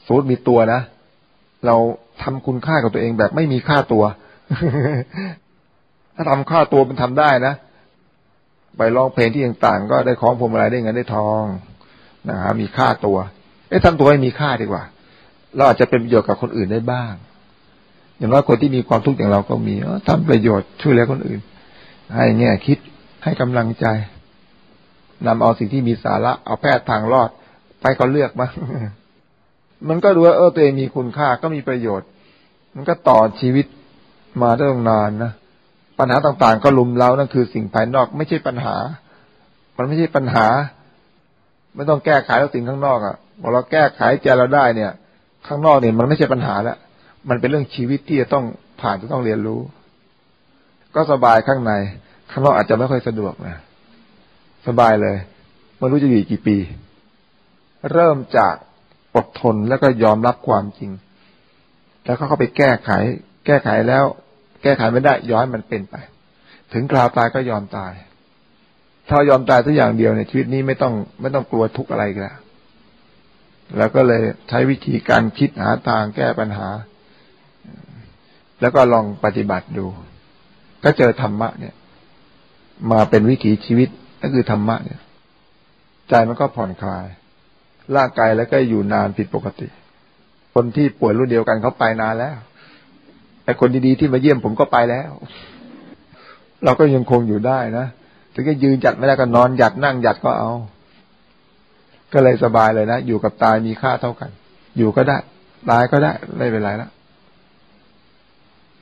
สมมติมีตัวนะเราทำคุณค่ากับตัวเองแบบไม่มีค่าตัว ถ้าทำค่าตัวมันทำได้นะไปร้องเพลงที่ต่างๆ ก็ได้ของพวงมาลัยได้เงินได้ทองนะฮะมีค่าตัว เอ๊ะทำตัวให้มีค่าดีกว่า เราอาจจะเป็นประโยชน์กับคนอื่นได้บ้าง อย่างน้อยคนที่มีความทุกข์อย่างเราก็มีทำประโยชน์ช่วยเหลือคนอื่น ให้แง่คิดให้กำลังใจนำเอาสิ่งที่มีสาระเอาแพทย์ทางรอด ไปก็เลือกมามันก็ดูว่าเออตัวเองมีคุณค่าก็มีประโยชน์ มันก็ต่อชีวิตมาได้นานนะ ปัญหาต่างๆ ก็ลุมเล้านั่นคือสิ่งภายนอกไม่ใช่ปัญหา มันไม่ใช่ปัญหา ไม่ต้องแก้ไขแล้วสิ่งข้างนอกอะ่ะพอเราแก้ไขใจเราได้เนี่ย ข้างนอกเนี่ยมันไม่ใช่ปัญหาแล้วมันเป็นเรื่องชีวิตที่จะต้องผ่านจะต้องเรียนรู้ ก็สบายข้างใน ข้างนอกอาจจะไม่ค่อยสะดวกนะสบายเลยไม่รู้จะอยู่กี่ปี เริ่มจากอดทนแล้วก็ยอมรับความจริง แล้วก็เข้าไปแก้ไข แก้ไขแล้ว แก้ไขไม่ได้ย้อนมันเป็นไป ถึงคราวตายก็ยอมตาย ถ้ายอมตายทุกอย่างเดียวในชีวิตนี้ไม่ต้องไม่ต้องกลัวทุกอะไรกันแล้วแล้วก็เลยใช้วิธีการคิดหาทางแก้ปัญหา แล้วก็ลองปฏิบัติดู ก็เจอธรรมะเนี่ย มาเป็นวิถีชีวิตก็คือธรรมะเนี่ย ใจมันก็ผ่อนคลายร่างกายแล้วก็อยู่นานผิดปกติ คนที่ป่วยรุ่นเดียวกันเขาไปนานแล้ว ไอ้คนดีๆที่มาเยี่ยมผมก็ไปแล้ว เราก็ยังคงอยู่ได้นะถึงจะยืนจัดไม่ได้ก็นอนหยัดนั่งหยัดก็เอา ก็เลยสบายเลยนะ อยู่กับตายมีค่าเท่ากัน อยู่ก็ได้ ตายก็ได้ไม่เป็นไรล้ว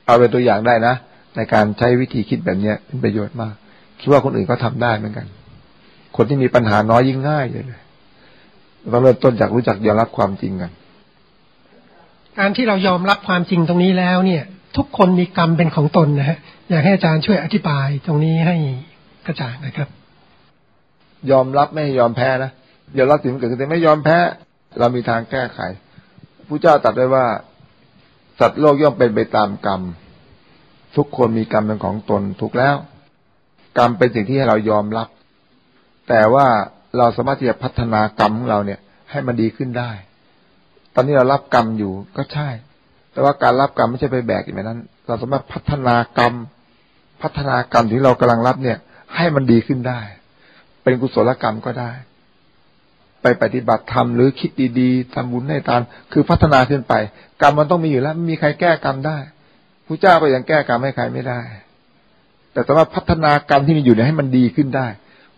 เอาเป็นตัวอย่างได้นะในการใช้วิธีคิดแบบนี้เป็นประโยชน์มาก คิดว่าคนอื่นก็ทำได้เหมือนกัน คนที่มีปัญหาน้อยยิ่งง่ายเลยต้องเริ่มต้นจากรู้จักยอมรับความจริงกัน การที่เรายอมรับความจริงตรงนี้แล้วเนี่ย ทุกคนมีกรรมเป็นของตนนะฮะอยากให้อาจารย์ช่วยอธิบายตรงนี้ให้กระจ่างนะครับ ยอมรับไม่ยอมแพ้นะยอมรับสิ่งเกิดขึ้นแต่ไม่ยอมแพ้ เรามีทางแก้ไขผู้เจ้าตรัสไว้ว่า สัตว์โลกย่อมเป็นไปตามกรรม ทุกคนมีกรรมเป็นของตนถูกแล้ว กรรมเป็นสิ่งที่ให้เรายอมรับ แต่ว่าเราสามารถที่จะพัฒนากรรมของเราเนี่ย ให้มันดีขึ้นได้ ตอนนี้เรารับกรรมอยู่ก็ใช่ แต่ว่าการรับกรรมไม่ใช่ไปแบกอย่างนั้น เราสามารถพัฒนากรรม พัฒนากรรมที่เรากำลังรับเนี่ย ให้มันดีขึ้นได้ เป็นกุศลกรรมก็ได้ ไปปฏิบัติธรรมหรือคิดดีๆทำบุญให้ทานคือพัฒนาขึ้นไป กรรมมันต้องมีอยู่แล้วไม่มีใครแก้กรรมได้พระเจ้าก็ยังแก้กรรมให้ใครไม่ได้ แต่สามารถพัฒนากรรมที่มีอยู่เนี่ยให้มันดีขึ้นได้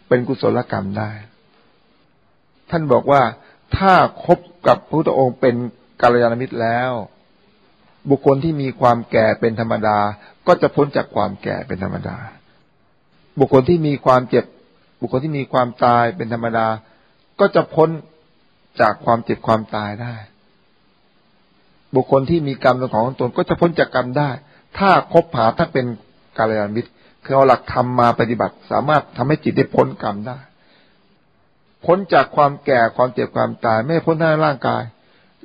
เป็นกุศลกรรมได้ ท่านบอกว่า ถ้าคบกับพระพุทธองค์เป็นกัลยาณมิตรแล้ว บุคคลที่มีความแก่เป็นธรรมดา ก็จะพ้นจากความแก่เป็นธรรมดา บุคคลที่มีความเจ็บ บุคคลที่มีความตายเป็นธรรมดา ก็จะพ้นจากความเจ็บความตายได้ บุคคลที่มีกรรมเป็นของตนก็จะพ้นจากกรรมได้ ถ้าคบหาถ้าเป็นกาลยานมิตรคือเอาหลักธรรมมาปฏิบัติ สามารถทำให้จิตได้พ้นกรรมได้ พ้นจากความแก่ความเจ็บความตาย ไม่พ้นทางร่างกาย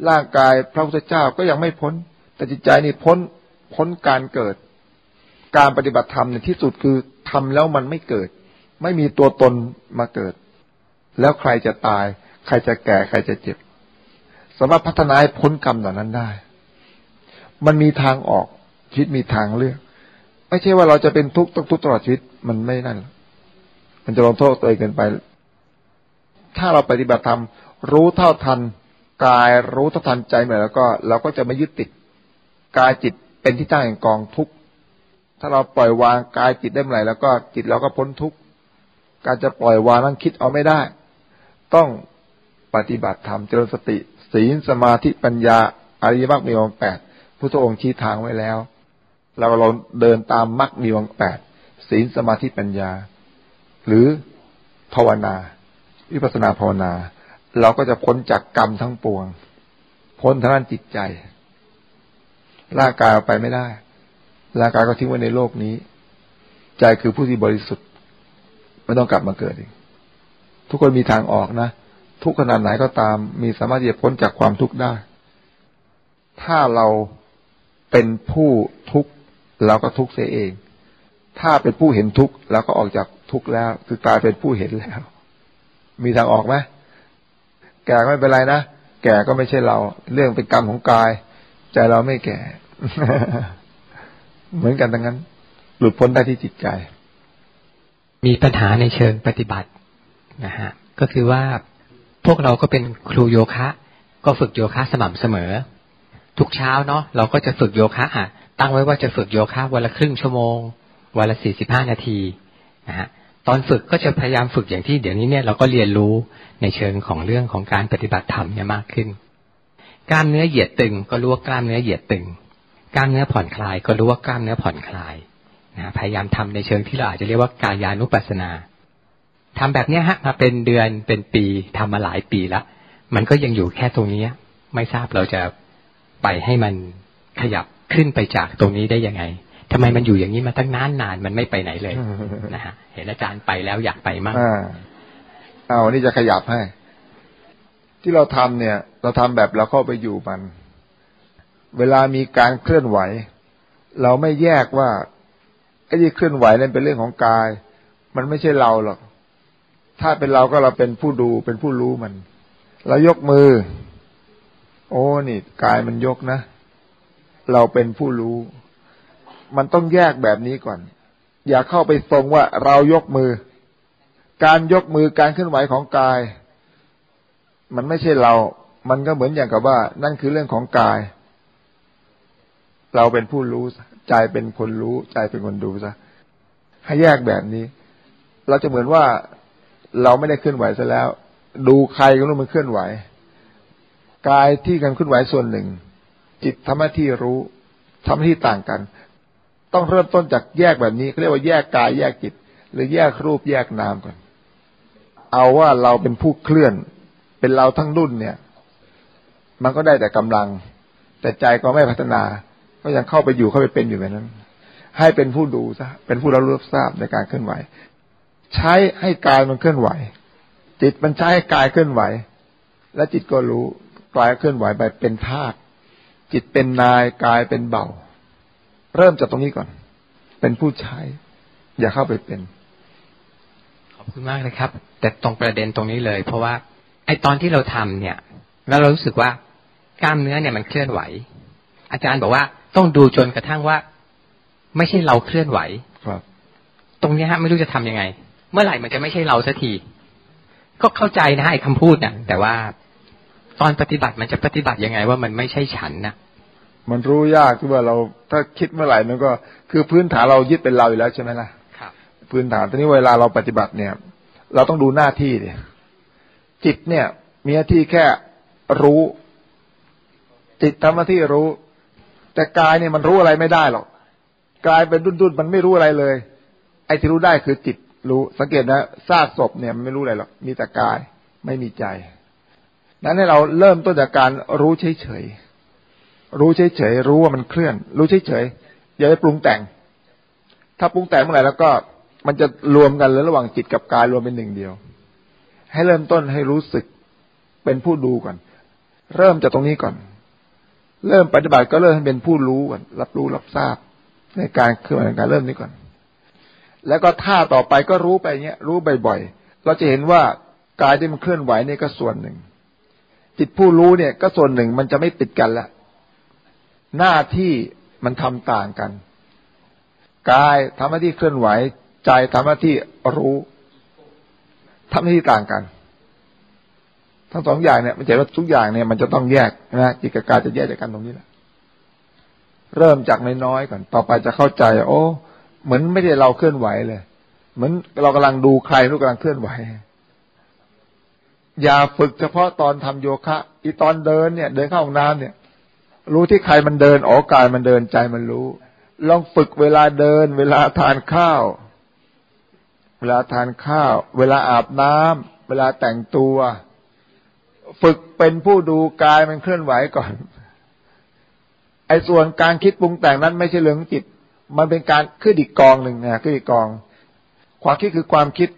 ร่างกายพระพุทธเจ้าก็ยังไม่พ้น แต่จิตใจนี่พ้นพ้นการเกิด การปฏิบัติธรรมในที่สุดคือทำแล้วมันไม่เกิด ไม่มีตัวตนมาเกิด แล้วใครจะตาย ใครจะแก่ใครจะเจ็บสามารถพัฒนาให้พ้นกรรมเหล่านั้นได้ มันมีทางออกชีวิตมีทางเลือก ไม่ใช่ว่าเราจะเป็นทุกข์ต้องทุกข์ตลอดชีวิตมันไม่นั่น มันจะลงโทษตัวเองเกินไป ถ้าเราปฏิบัติธรรมรู้เท่าทันกายรู้เท่าทันใจเหมือนแล้วก็ เราก็จะไม่ยึดติดกายจิตเป็นที่ตั้งแห่งกองทุกข์ถ้าเราปล่อยวางกายจิตได้เมื่อไหร่แล้วก็จิตเราก็พ้นทุกข์การจะปล่อยวางนั้นคิดเอาไม่ได้ ต้องปฏิบัติธรรมเจริญสติ ศีลสมาธิปัญญาอริยมรรคมีองค์แปดพุทธองค์ชี้ทางไว้แล้ว เราเราเดินตามมรรคมีองค์แปดศีลสมาธิปัญญา หรือภาวนา วิปัสนาภาวนา เราก็จะพ้นจากกรรมทั้งปวง พ้นทางด้านจิตใจ ร่างกายเอาไปไม่ได้ ร่างกายก็ทิ้งไว้ในโลกนี้ ใจคือผู้ที่บริสุทธิ์ ไม่ต้องกลับมาเกิดอีก ทุกคนมีทางออกนะ ทุกขนาดไหนก็ตาม มีสามารถที่จะพ้นจากความทุกข์ได้ ถ้าเราเป็นผู้ทุกข์เราก็ทุกข์เสียเอง ถ้าเป็นผู้เห็นทุกข์เราก็ออกจากทุกข์แล้ว คือกลายเป็นผู้เห็นแล้ว มีทางออกไหมแก่ไม่เป็นไรนะแก่ก็ไม่ใช่เรา เรื่องเป็นกรรมของกาย ใจเราไม่แก่ เหมือนกันดังนั้น หลุดพ้นได้ที่จิตใจ มีปัญหาในเชิงปฏิบัตินะฮะก็คือว่าพวกเราก็เป็นครูโยคะ ก็ฝึกโยคะสม่ำเสมอ ทุกเช้าเนาะเราก็จะฝึกโยคะอะตั้งไว้ว่าจะฝึกโยคะวันละครึ่งชั่วโมงวันละสี่สิบห้านาทีนะฮะ ตอนฝึกก็จะพยายามฝึกอย่างที่เดี๋ยวนี้เนี่ยเราก็เรียนรู้ในเชิงของเรื่องของการปฏิบัติธรรมเนี่ยมากขึ้น กล้ามเนื้อเหยียดตึง ก็รู้ว่ากล้ามเนื้อเหยียดตึง กล้ามเนื้อผ่อนคลาย ก็รู้ว่ากล้ามเนื้อผ่อนคลายนะพยายามทำในเชิงที่เราอาจจะเรียกว่ากายานุปัสสนาทำแบบเนี้ยฮะมาเป็นเดือนเป็นปีทำมาหลายปีแล้วมันก็ยังอยู่แค่ตรงนี้ไม่ทราบเราจะไปให้มันขยับขึ้นไปจากตรงนี้ได้ยังไง ทำไมมันอยู่อย่างนี้มาตั้งนานนานมันไม่ไปไหนเลยนะฮะเห็นอาจารย์ไปแล้วอยากไปมากอ่าเอานี่จะขยับให้ ที่เราทำเนี่ย เราทำแบบเราเข้าไปอยู่มัน เวลามีการเคลื่อนไหว เราไม่แยกว่าไอ้ที่เคลื่อนไหวนั่นเป็นเรื่องของกาย มันไม่ใช่เราหรอก ถ้าเป็นเราก็เราเป็นผู้ดูเป็นผู้รู้มัน เรายกมือ โอ้นี่กายมันยกนะ เราเป็นผู้รู้ มันต้องแยกแบบนี้ก่อน อย่าเข้าไปทรงว่าเรายกมือ การยกมือการเคลื่อนไหวของกาย มันไม่ใช่เรา มันก็เหมือนอย่างกับว่า นั่นคือเรื่องของกาย เราเป็นผู้รู้ใจเป็นคนรู้ใจเป็นคนดูซะให้แยกแบบนี้ เราจะเหมือนว่าเราไม่ได้เคลื่อนไหวซะแล้ว ดูใครก็รู้มันเคลื่อนไหวกายที่การเคลื่อนไหวส่วนหนึ่ง จิตทำหน้าที่รู้ทำหน้าที่ต่างกัน ต้องเริ่มต้นจากแยกแบบนี้เขาเรียกว่าแยกกายแยกจิต หรือแยกรูปแยกนามก่อน เอาว่าเราเป็นผู้เคลื่อน เป็นเราทั้งรุ่นเนี่ย มันก็ได้แต่กำลัง แต่ใจก็ไม่พัฒนา ก็ยังเข้าไปอยู่เข้าไปเป็นอยู่แบบนั้น ให้เป็นผู้ดูซะเป็นผู้รับรู้ทราบในการเคลื่อนไหว ใช้ให้กายมันเคลื่อนไหว จิตมันใช้ให้กายเคลื่อนไหว และจิตก็รู้กายเคลื่อนไหวไปเป็นธาตุจิตเป็นนายกายเป็นเบา เริ่มจากตรงนี้ก่อน เป็นผู้ใช้ อย่าเข้าไปเป็น ขอบคุณมากเลยครับ แต่ตรงประเด็นตรงนี้เลย เพราะว่า ไอตอนที่เราทำเนี่ย แล้วเรารู้สึกว่ากล้ามเนื้อเนี่ยมันเคลื่อนไหว อาจารย์บอกว่าต้องดูจนกระทั่งว่า ไม่ใช่เราเคลื่อนไหว ครับ ตรงนี้ฮะไม่รู้จะทํำยังไง เมื่อไหร่มันจะไม่ใช่เราสักที ก็เข้าใจนะไอ้คำพูดนะแต่ว่าตอนปฏิบัติมันจะปฏิบัติยังไงว่ามันไม่ใช่ฉันนะ มันรู้ยากคือว่าเราถ้าคิดเมื่อไหร่มันก็ คือพื้นฐานเรายึดเป็นเราอยู่แล้วใช่ไหมล่ะครับพื้นฐานตอนนี้เวลาเราปฏิบัติเนี่ย เราต้องดูหน้าที่เนี่ยจิตเนี่ย มีหน้าที่แค่รู้ จิตทำหน้าที่รู้ แต่กายเนี่ยมันรู้อะไรไม่ได้หรอกกายเป็นดุนๆมันไม่รู้อะไรเลย ไอ้ที่รู้ได้คือจิตรู้สังเกตนะซากศพเนี่ยมันไม่รู้อะไรหรอกมีแต่กายไม่มีใจ นั้นให้เราเริ่มต้นจากการรู้เฉยๆ รู้เฉยๆรู้ว่ามันเคลื่อน รู้เฉยๆอย่าไปปรุงแต่ง ถ้าปรุงแต่งเมื่อไหร่แล้วก็มันจะรวมกันเลยระหว่างจิตกับกายรวมเป็นหนึ่งเดียว ให้เริ่มต้นให้รู้สึกเป็นผู้ดูก่อน เริ่มจากตรงนี้ก่อน เริ่มปฏิบัติก็เริ่มให้เป็นผู้รู้ก่อนรับรู้รับทราบ ในการเคลื่อนการเริ่มนี้ก่อน แล้วก็ท่าต่อไปก็รู้ไปเงี้ย รู้บ่อยๆเราจะเห็นว่ากายที่มันเคลื่อนไหวนี่ก็ส่วนหนึ่งจิตผู้รู้เนี่ยก็ส่วนหนึ่งมันจะไม่ติดกันละ หน้าที่มันทำต่างกัน กายทำหน้าที่เคลื่อนไหว ใจทำหน้าที่รู้ทำหน้าที่ต่างกัน ทั้งสองอย่างเนี่ยมันจะว่าทุกอย่างเนี่ยมันจะต้องแยกนะจิตกับกายจะแยกจากกันตรงนี้แหละเริ่มจากน้อยๆก่อน ต่อไปจะเข้าใจ โอ้ เหมือนไม่ได้เราเคลื่อนไหวเลย เหมือนเรากำลังดูใครรู้กำลังเคลื่อนไหว อย่าฝึกเฉพาะตอนทำโยคะ อีตอนเดินเนี่ย เดินเข้าห้องน้ำเนี่ย รู้ที่ใครมันเดินออกกายมันเดินใจมันรู้ ลองฝึกเวลาเดิน เวลาทานข้าว เวลาทานข้าว เวลาอาบน้ำเวลาแต่งตัว ฝึกเป็นผู้ดูกายมันเคลื่อนไหวก่อน ไอ้ส่วนการคิดปรุงแต่งนั้นไม่ใช่เรื่องจิต มันเป็นการขึ้นอีกกองหนึ่งนะขึ้นอีกกอง ความคิดคือความคิด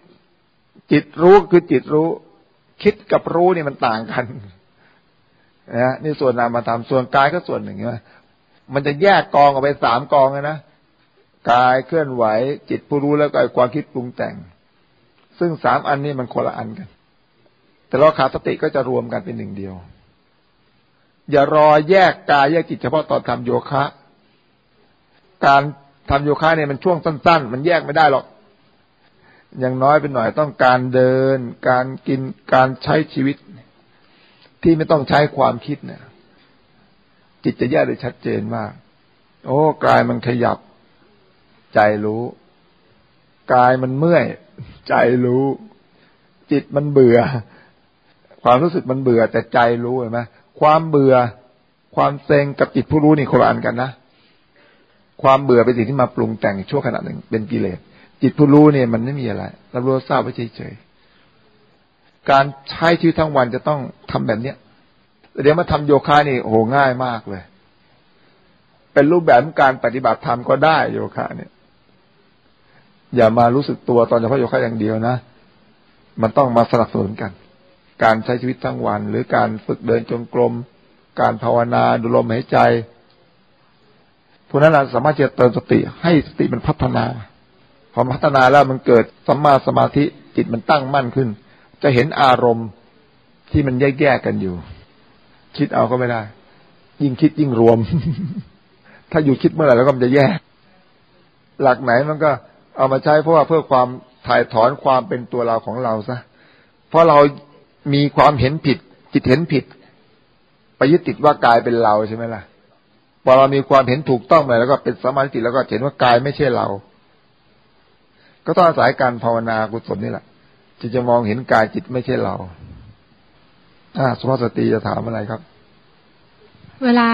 จิตรู้คือจิตรู้ คิดกับรู้นี่มันต่างกัน นะนี่ส่วนนามธรรมส่วนกายก็ส่วนหนึ่งนะมันจะแยกกองออกไปสามกองนะกายเคลื่อนไหว จิตผู้รู้แล้วก็ความคิดปรุงแต่ง ซึ่งสามอันนี้มันคนละอันกัน แต่เราขาดสติก็จะรวมกันเป็นหนึ่งเดียว อย่ารอแยกกายแยกจิตเฉพาะตอนทำโยคะ การทำโยคะเนี่ยมันช่วงสั้น ๆ มันแยกไม่ได้หรอกอย่างน้อยเป็นหน่อยต้องการเดิน การกินการใช้ชีวิต ที่ไม่ต้องใช้ความคิดเนี่ย จิตจะแยกได้ชัดเจนมาก โอ้กายมันขยับ ใจรู้กายมันเมื่อย ใจรู้ จิตมันเบื่อ ความรู้สึกมันเบื่อ แต่ใจรู้เห็นไหมความเบื่อ ความเซ็งกับจิตผู้รู้นี่คนละอันกันนะความเบื่อเป็นสิ่งที่มาปรุงแต่งชั่วขณะหนึ่งเป็นกิเลสจิตผู้รู้เนี่ยมันไม่มีอะไรรับรู้ทราบไว้เฉยๆ การใช้ชีวิตทั้งวันจะต้องทำแบบเนี้ยเดี๋ยวมาทำโยคะนี่โอ้โหง่ายมากเลย เป็นรูปแบบการปฏิบัติธรรมก็ได้โยคะเนี่ย อย่ามารู้สึกตัวตอนเฉพาะโยคะอย่างเดียวนะ มันต้องมาสนับสนุนกัน การใช้ชีวิตทั้งวัน หรือการฝึกเดินจงกรม การภาวนาดูลมหายใจพวกนั้นเราสามารถจะเติมสติให้สติมันพัฒนา พอพัฒนาแล้วมันเกิดสัมมาสมาธิจิตมันตั้งมั่นขึ้น จะเห็นอารมณ์ที่มันแยกๆกันอยู่ คิดเอาก็ไม่ได้ ยิ่งคิดยิ่งรวม ถ้าอยู่คิดเมื่อไหร่แล้วก็มันจะแยก หลักไหนมันก็เอามาใช้เพราะว่าเพื่อความถ่ายถอนความเป็นตัวเราของเราซะเพราะเรามีความเห็นผิด จิตเห็นผิดไปยึดติดว่ากายเป็นเราใช่ไหมล่ะพอเรามีความเห็นถูกต้องไปแล้วก็เป็นสมาธิแล้วก็เห็นว่ากายไม่ใช่เรา ก็ต้องอาศัยการภาวนากุศลนี่แหละ จึงจะมองเห็นกายจิตไม่ใช่เราอ่าสุภาพสตรีจะถามอะไรครับ เวลา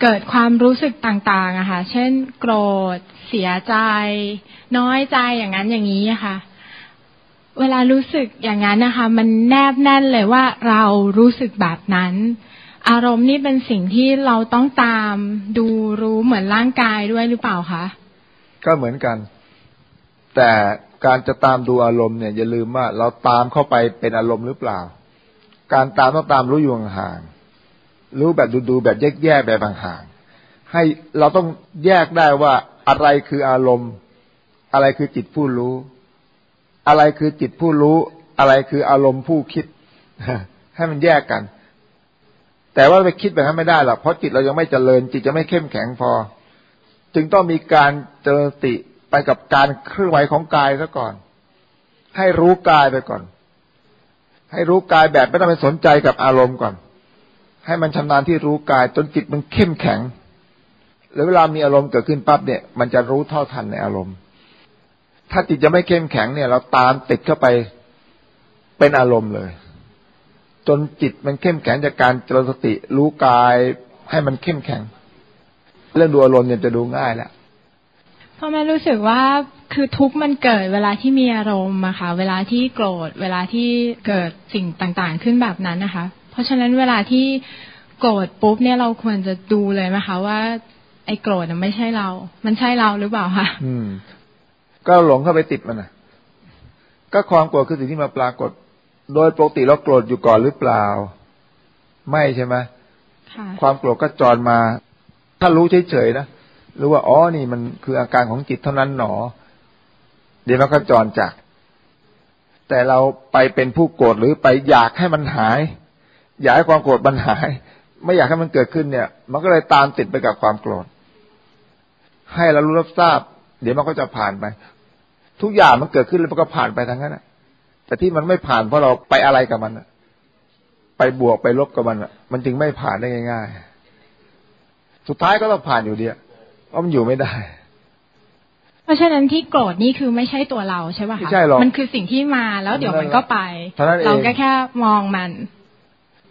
เกิดความรู้สึกต่างๆอะค่ะ เช่น โกรธ เสียใจ น้อยใจอย่างนั้นอย่างนี้อะค่ะ เวลารู้สึกอย่างนั้นนะคะ มันแนบแน่นเลยว่าเรารู้สึกแบบนั้น อารมณ์นี่เป็นสิ่งที่เราต้องตามดูรู้เหมือนร่างกายด้วยหรือเปล่าคะ ก็เหมือนกัน แต่ การจะตามดูอารมณ์เนี่ยอย่าลืมว่า เราตามเข้าไปเป็นอารมณ์หรือเปล่า การตามต้องตามรู้อยู่ห่างๆรู้แบบดูๆแบบแยกๆแบบห่างๆให้เราต้องแยกได้ว่าอะไรคืออารมณ์ อะไรคือจิตผู้รู้ อะไรคือจิตผู้รู้ อะไรคืออารมณ์ผู้คิด ให้มันแยกกัน แต่ว่าไปคิดแบบนั้นไม่ได้หรอกเพราะจิตเรายังไม่เจริญ จิตจะไม่เข้มแข็งพอ จึงต้องมีการเจริญสติ กับการเคลื่อนไหวของกายซะก่อน ให้รู้กายไปก่อน ให้รู้กายแบบไม่ต้องไปสนใจกับอารมณ์ก่อน ให้มันชำนาญที่รู้กายจนจิตมันเข้มแข็งแล้วเวลามีอารมณ์เกิดขึ้นปั๊บเนี่ย มันจะรู้เท่าทันในอารมณ์ ถ้าจิตจะไม่เข้มแข็งเนี่ย เราตามติดเข้าไปเป็นอารมณ์เลย จนจิตมันเข้มแข็งจากการเจริญสติรู้กายให้มันเข้มแข็ง เรื่องดูอารมณ์เนี่ยจะดูง่ายแล้ว พราะแม่รู้สึกว่าคือทุกข์มันเกิดเวลาที่มีอารมณ์อะค่ะ เวลาที่โกรธ เวลาที่เกิดสิ่งต่างๆ ขึ้นแบบนั้นนะคะ เพราะฉะนั้นเวลาที่โกรธปุ๊บเนี่ยเราควรจะดูเลยนะคะ ว่า ไอ้โกรธไม่ใช่เรา มันใช่เราหรือเปล่าคะอืม ก็หลงเข้าไปติดมันนะก็ความโกรธคือสิ่งที่มาปรากฏ โดยปกติเราโกรธอยู่ก่อนหรือเปล่า ไม่ใช่ไหมความโกรธก็จรมา ถ้ารู้เฉยๆนะ รู้ว่าอ๋อนี่มันคืออาการของจิตเท่านั้นหนอ เดี๋ยวมันก็จรจาก แต่เราไปเป็นผู้โกรธหรือไปอยากให้มันหาย อยากให้ความโกรธมันหาย ไม่อยากให้มันเกิดขึ้นเนี่ย มันก็เลยตามติดไปกับความโกรธ ให้เรารู้รับทราบ เดี๋ยวมันก็จะผ่านไป ทุกอย่างมันเกิดขึ้นแล้วมันก็ผ่านไปทั้งนั้นแหะแต่ที่มันไม่ผ่านเพราะเราไปอะไรกับมันไปบวกไปลบกับมันมันจึงไม่ผ่านได้ง่าย ๆ สุดท้ายก็ต้องผ่านอยู่เดียว เพราะมันอยู่ไม่ได้ เพราะฉะนั้นที่โกรธนี่คือไม่ใช่ตัวเราใช่ป่ะคะไม่ใช่หรอกมันคือสิ่งที่มาแล้วเดี๋ยวมันก็ไปเราแค่แค่มองมัน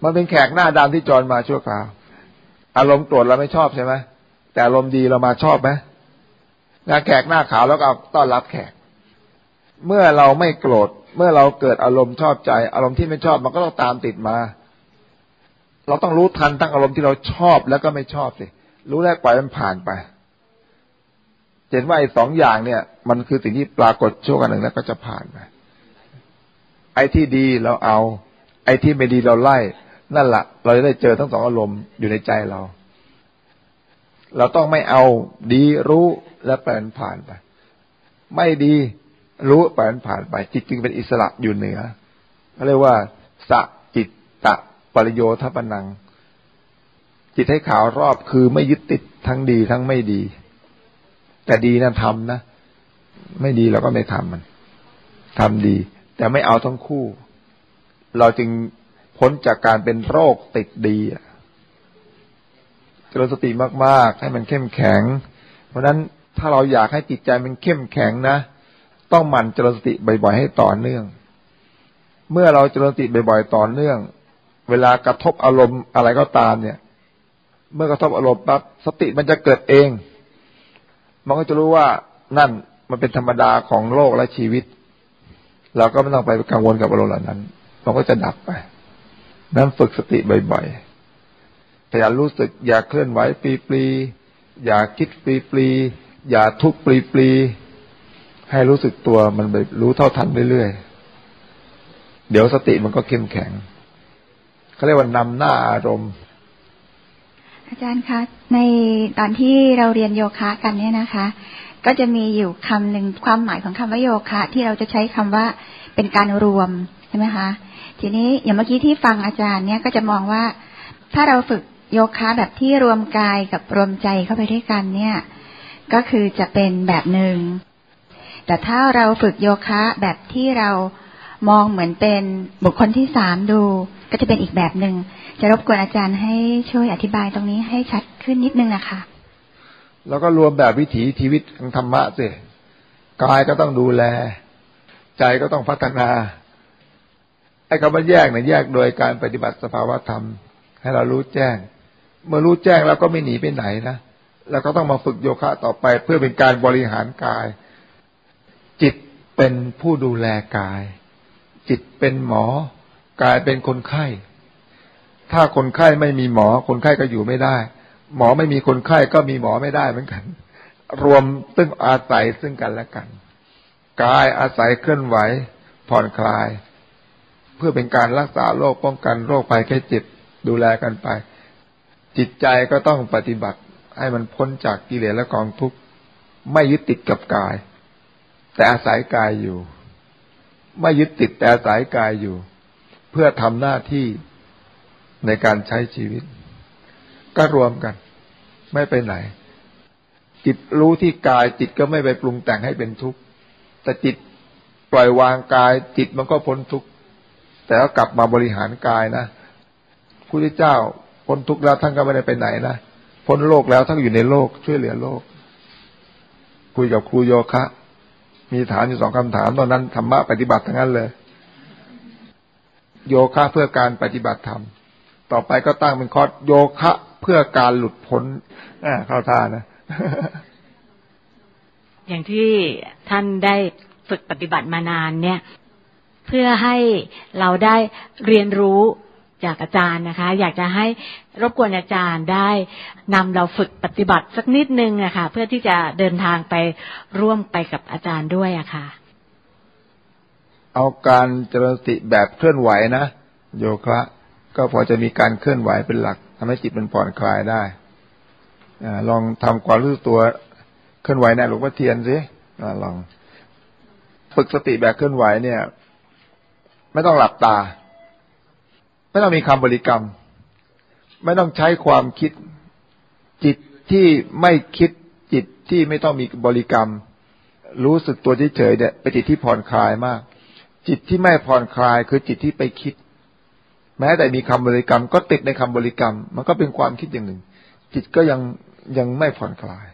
มันเป็นแขกหน้าดำที่จรมาชั่วคราวอารมณ์โกรธเราไม่ชอบใช่ไหมแต่อารมณ์ดีเรามาชอบไหมงานแขกหน้าขาวแล้วก็ต้อนรับแขก เมื่อเราไม่โกรธเมื่อเราเกิดอารมณ์ชอบใจ อารมณ์ที่ไม่ชอบมันก็ต้องตามติดมา เราต้องรู้ทันตั้งอารมณ์ที่เราชอบแล้วก็ไม่ชอบสิรู้แรกปล่อยมันผ่านไป เห็นว่าไอ้สองอย่างเนี่ย มันคือสิ่งที่ปรากฏช่วงกันหนึ่งแล้วก็จะผ่านไปไอ้ที่ดีเราเอา ไอ้ที่ไม่ดีเราไล่ นั่นแหละเราจะได้เจอทั้งสองอารมณ์อยู่ในใจเรา เราต้องไม่เอาดีรู้และแปลนผ่านไป ไม่ดีรู้ไปมันผ่านไป จิตจึงเป็นอิสระอยู่เหนือเขาเรียกว่าสะจิตตะปริโยทปนัง จิตให้ขาวรอบคือไม่ยึดติดทั้งดีทั้งไม่ดี แต่ดีนะทำนะ ไม่ดีเราก็ไม่ทำมันทำดี แต่ไม่เอาทั้งคู่ เราจึงพ้นจากการเป็นโรคติดดีจริญสติมาก ๆ ให้มันเข้มแข็ง เพราะฉะนั้นถ้าเราอยากให้จิตใจมันเข้มแข็งนะ ต้องหมั่นเจริญสติบ่อย ๆ ให้ต่อเนื่อง เมื่อเราเจริญสติบ่อย ๆ ต่อเนื่อง เวลากระทบอารมณ์อะไรก็ตามเนี่ย เมื่อกระทบอารมณ์ปั๊บสติมันจะเกิดเอง มันก็จะรู้ว่านั่นมันเป็นธรรมดาของโลกและชีวิต เราก็ไม่ต้องไปกังวลกับอารมณ์เหล่านั้น มันก็จะดับไป นั้นฝึกสติบ่อยๆพยายามรู้สึกอย่าเคลื่อนไหวปลีๆอย่าคิดปลีๆอย่าทุกข์ปลีให้รู้สึกตัวมันไปรู้เท่าทันเรื่อยๆ เดี๋ยวสติมันก็เข้มแข็งเขาเรียกว่านำหน้าอารมณ์ อาจารย์คะในตอนที่เราเรียนโยคะกันเนี่ยนะคะ ก็จะมีอยู่คำหนึ่งความหมายของคำว่าโยคะ ที่เราจะใช้คำว่าเป็นการรวมใช่ไหมคะ ทีนี้อย่างเมื่อกี้ที่ฟังอาจารย์เนี่ยก็จะมองว่า ถ้าเราฝึกโยคะแบบที่รวมกายกับรวมใจเข้าไปด้วยกันเนี่ย ก็คือจะเป็นแบบหนึ่งแต่ถ้าเราฝึกโยคะแบบที่เรา มองเหมือนเป็นบุคคลที่สามดู ก็จะเป็นอีกแบบหนึ่งจะรบกวนอาจารย์ให้ช่วยอธิบายตรงนี้ให้ชัดขึ้นนิดนึงนะคะแล้วก็รวมแบบวิถีชีวิตของธรรมะสิกายก็ต้องดูแล ใจก็ต้องพัฒนาไอ้คำว่าแยกเนี่ยแยกโดยการปฏิบัติสภาวธรรม ให้เรารู้แจ้ง เมื่อรู้แจ้งแล้วก็ไม่หนีไปไหนนะแล้วก็ต้องมาฝึกโยคะต่อไปเพื่อเป็นการบริหารกาย จิตเป็นผู้ดูแลกาย จิตเป็นหมอ กายเป็นคนไข้ ถ้าคนไข้ไม่มีหมอ คนไข้ก็อยู่ไม่ได้ หมอไม่มีคนไข้ก็มีหมอไม่ได้เหมือนกัน รวมซึ่งอาศัยซึ่งกันและกัน กายอาศัยเคลื่อนไหว ผ่อนคลาย เพื่อเป็นการรักษาโรคป้องกันโรคภัยแค่จิตดูแลกันไป จิตใจก็ต้องปฏิบัติ ให้มันพ้นจากกิเลสและกองทุกข์ไม่ยึดติดกับกาย แต่อาศัยกายอยู่ ไม่ยึดติดแต่อายกายอยู่ เพื่อทำหน้าที่ในการใช้ชีวิต ก็รวมกัน ไม่ไปไหน จิตรู้ที่กาย จิตก็ไม่ไปปรุงแต่งให้เป็นทุกข์แต่จิตปล่อยวางกาย จิตมันก็พ้นทุกข์แต่ก็กลับมาบริหารกายนะพระเจ้าพ้นทุกข์แล้วท่านก็ไม่ได้ไปไหนนะพ้นโลกแล้วทั้งอยู่ในโลกช่วยเหลือโลก คุยกับครูโยคะ มีถามอยู่สองคำถามตอนนั้นธรรมะปฏิบัติทั้งนั้นเลย โยคะเพื่อการปฏิบัติธรรม ต่อไปก็ตั้งเป็นคอร์สโยคะเพื่อการหลุดพ้นอ่าเข้าท่านะ อย่างที่ท่านได้ฝึกปฏิบัติมานานเนี่ย เพื่อให้เราได้เรียนรู้ จากอาจารย์นะคะ อยากจะให้รบกวนอาจารย์ได้นำเราฝึกปฏิบัติสักนิดนึงอะคะเพื่อที่จะเดินทางไปร่วมไปกับอาจารย์ด้วยอะคะ่ะ เอาการเจริญสติแบบเคลื่อนไหวนะ โยคะ ก็พอจะมีการเคลื่อนไหวเป็นหลักทำให้จิตมันผ่อนคลายได้อลองทำความรู้สึกตัวเคลื่อนไหวในหลวงพ่อเทียนสิลองฝึกสติแบบเคลื่อนไหวเนี่ย ไม่ต้องหลับตา ไม่ต้องมีคำบริกรรม ไม่ต้องใช้ความคิด จิตที่ไม่คิดจิตที่ไม่ต้องมีบริกรรม รู้สึกตัวเฉยๆเนี่ยเป็นจิตที่ผ่อนคลายมาก จิตที่ไม่ผ่อนคลายคือจิตที่ไปคิด แม้แต่มีคำบริกรรม ก็ติดในคำบริกรรม มันก็เป็นความคิดอย่างหนึ่ง จิตก็ยังยังไม่ผ่อนคลาย